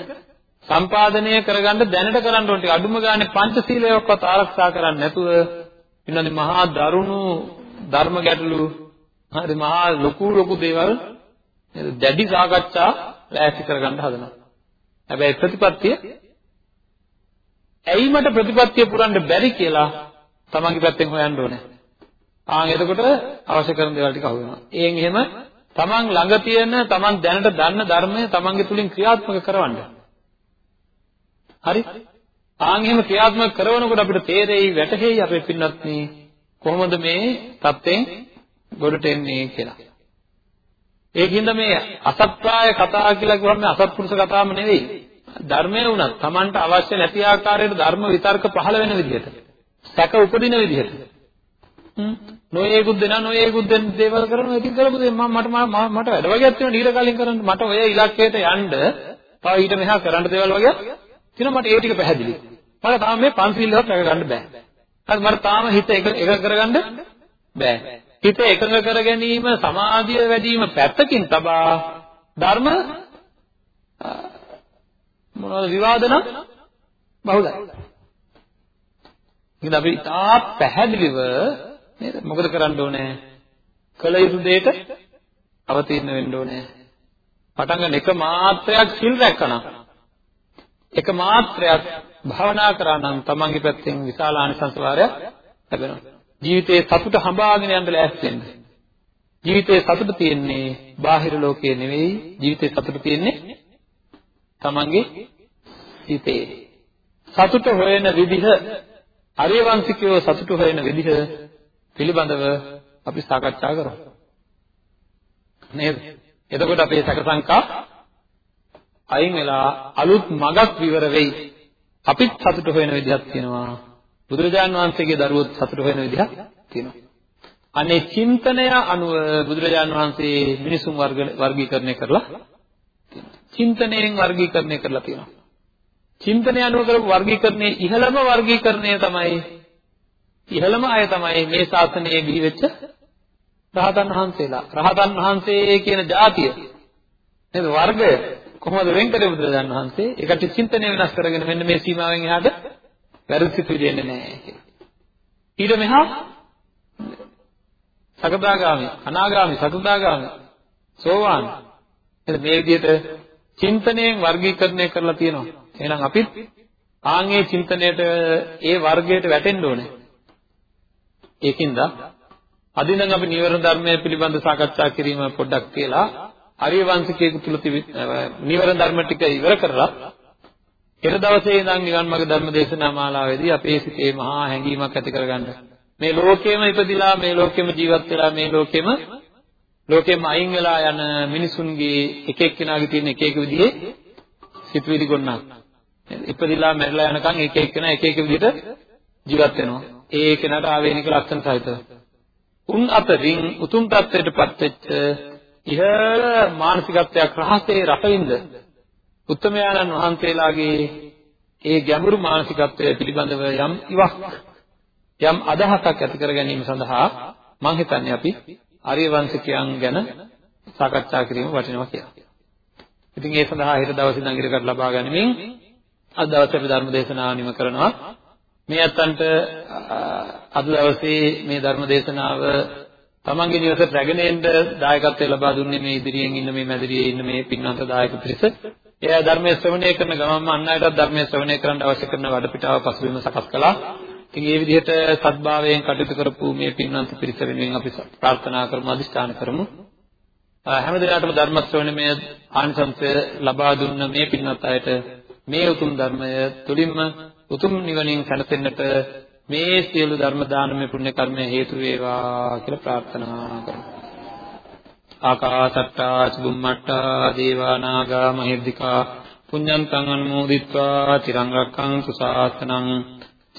සම්පාදනය කරගන්න දැනට කරන්න ඕන ටික අඩුම ගානේ පංචශීලයක්වත් ආරක්ෂා කරන්නේ නැතුව ඉන්නනේ මහා දරුණු ධර්ම ගැටලු හරි මහා ලොකු ලොකු දේවල් නේද දැඩි සාකච්ඡා ලෑස්ති කරගන්න හදනවා. හැබැයි ප්‍රතිපත්තිය ඇයි මට ප්‍රතිපත්තිය පුරන්න බැරි කියලා තමන්ගේ පැත්තෙන් හොයන්න ඕනේ. ආන් එතකොට අවශ්‍ය කරන දේවල් ටික අහු වෙනවා. එයින් එහෙම තමන් ළඟ තියෙන තමන් දැනට දන්න ධර්මය තමන්ගේ තුලින් ක්‍රියාත්මක කරවන්න. හරි? ආන් එහෙම ක්‍රියාත්මක කරනකොට අපිට තේරෙයි වැටහෙයි අපේ පින්නත්නි කොහොමද මේ தත්යෙන් ගොඩට එන්නේ කියලා. ඒකින්ද මේ අසත්‍යාය කතා කියලා කිව්වම මේ අසත්පුරුෂ කතාවම නෙවෙයි. ධර්මය වුණත් Tamanට අවශ්‍ය නැති ආකාරයට ධර්ම විතර්ක පහළ වෙන විදිහට. සැක උපදින විදිහට. නොයේකුත් දෙනා නොයේකුත් දෙන දේවල් කරනවා. ඉතින් කරපු දේ මම මට මට වැඩ වගේක් තියෙනවා ඊට කලින් කරන්න. මට ඔය ඉලක්කයට යන්න තව ඊට මෙහා කරන්න දේවල් වගේ තියෙනවා මට ඒ ටික පැහැදිලි. මට තාම මේ පන්සිල්වත් රැක ගන්න බෑ. හරි මට තාම හිත එක එක කරගන්න බෑ. හිත එකඟ කර ගැනීම සමාධිය වැඩි වීම පැත්තකින් තබා ධර්ම මොනවද විවාදන බහුලයි. ඉතින් අපි තා පැහැදිලිව නේද මොකද කරන්න ඕනේ? කළ යුතු දෙයට අවතීර්ණ වෙන්න ඕනේ. පටන් ගන්න එක මාත්‍රයක් සිල් රැකണം. එක මාත්‍රයක් භාවනා කරා නම් තමන්ගේ පැත්තෙන් විශාල ආනිසංස වාරයක් ලැබෙනවා. ජීවිතේ සතුට හඹාගෙන යන්න ලෑස්ති වෙන්න. ජීවිතේ සතුට තියෙන්නේ බාහිර ලෝකයේ නෙවෙයි ජීවිතේ සතුට තියෙන්නේ තමන්ගේ හිතේ. සතුට හොයන විදිහ අරියවංශිකයෝ සතුට හොයන විදිහ පිළිබඳව අපි සාකච්ඡා කරමු. නේද? එතකොට අපේ සැක සංකා අයින් වෙලා අලුත් මගක් විවර වෙයි. අපිත් සතුට හොයන විදිහක් තියෙනවා. බුදුරජාන් වහන්සේගේ දරුවොත් සතුට වෙන විදිහක් තියෙනවා. අනේ චින්තනය අනුව බුදුරජාන් වහන්සේ මිනිසුන් වර්ග වර්ගීකරණය කරලා චින්තනයෙන් වර්ගීකරණය කරලා තියෙනවා. චින්තනය අනුව කරපු වර්ගීකරණයේ ඉහළම වර්ගීකරණය තමයි ඉහළම අය තමයි මේ ශාසනයේ බිහි වෙච්ච රහතන් වහන්සේලා. රහතන් වහන්සේ කියන જાතිය නේද වර්ගය කොහොමද වෙන් කරේ බුදුරජාන් වහන්සේ? ඒකට චින්තනය වෙනස් කරගෙන මෙන්න මේ සීමාවෙන් එහාට වැරදි සිතුවිලි එන්නේ නැහැ කියලා. ඊට මෙහා සකදාගාමි, අනාගාමි, සකදාගාමි, සෝවාන්. එතන මේ විදිහට චින්තනයෙන් වර්ගීකරණය කරලා තියෙනවා. එහෙනම් අපිත් ආන්ගේ චින්තනයට ඒ වර්ගයට වැටෙන්න ඕනේ. ඒකින්ද අදින්නම් අපි නිවර්ණ ධර්මය පිළිබඳ සාකච්ඡා කිරීම පොඩ්ඩක් කියලා ආර්ය වංශිකයෙකු තුල නිවර්ණ ධර්ම ටික ඉවර කරලා හෙට දවසේ ඉඳන් නිවන් මාර්ග ධර්ම දේශනා මාලාවේදී අපේ සිතේ මහා හැඟීමක් ඇති කරගන්න. මේ ලෝකෙම ඉපදිලා මේ ලෝකෙම ජීවත් වෙලා මේ ලෝකෙම ලෝකෙම අයින් වෙලා යන මිනිසුන්ගේ එක එක්කෙනාගේ තියෙන එක එක විදිහේ සිතුවිලි ගොන්නක්. ඉපදිලා මැරිලා යනකම් එක එක්කෙනා එක එක විදිහට ජීවත් වෙනවා. ඒ කෙනාට ආවේනික ලක්ෂණ සහිතව. උන් අතරින් උතුම් තත්ත්වයටපත් වෙච්ච ඉහළ මානසිකත්වයක් රහසේ රටින්ද උත්තමයාණන් වහන්සේලාගේ ඒ ගැඹුරු මානසිකත්වය පිළිබඳව යම් ඉවක් යම් අදහසක් ඇති කර ගැනීම සඳහා මම හිතන්නේ අපි ආර්ය වංශිකයන් ගැන සාකච්ඡා කිරීම වටිනවා කියලා. ඉතින් ඒ සඳහා හෙට දවසේ ඉඳන් ඉරකට ලබා ගනිමින් අද දවසේ අපි ධර්ම දේශනාව නිම කරනවා. මේ අතන්ට අද දවසේ මේ ධර්ම දේශනාව තමන්ගේ නිවසට රැගෙන එන්න දායකත්වය ලබා දුන්නේ මේ ඉදිරියෙන් ඉන්න මේ මැදිරියේ ඉන්න මේ පින්වන්ත දායක පිරිස. එයා ධර්මයේ ශ්‍රවණය කරන ගමන්ම අන් අයටත් ධර්මයේ ශ්‍රවණය කරන්න අවශ්‍ය කරන වඩපිටාව පසුබිම සකස් කළා. ඉතින් මේ විදිහට සත්භාවයෙන් කටයුතු කරපු මේ පින්වන්ත පිරිස වෙනුවෙන් අපි ප්‍රාර්ථනා කරමු අදිස්ථාන කරමු. හැම දිනකටම ධර්ම ශ්‍රවණමය ආනිසංසය ලබා දුන්න මේ පින්වත් අයට මේ උතුම් ධර්මය තුලින්ම උතුම් නිවනින් සැනසෙන්නට මේ සියලු ධර්ම දානමය පුණ්‍ය කර්මය හේතු වේවා කියලා ප්‍රාර්ථනා කරමු. ආකාසට්ටා චුම්මට්ටා දේවා නාග මහිද්దికා පුඤ්ඤන්තං අනුමෝදිත්වා තිරං රක්ඛන්තු ශාසනං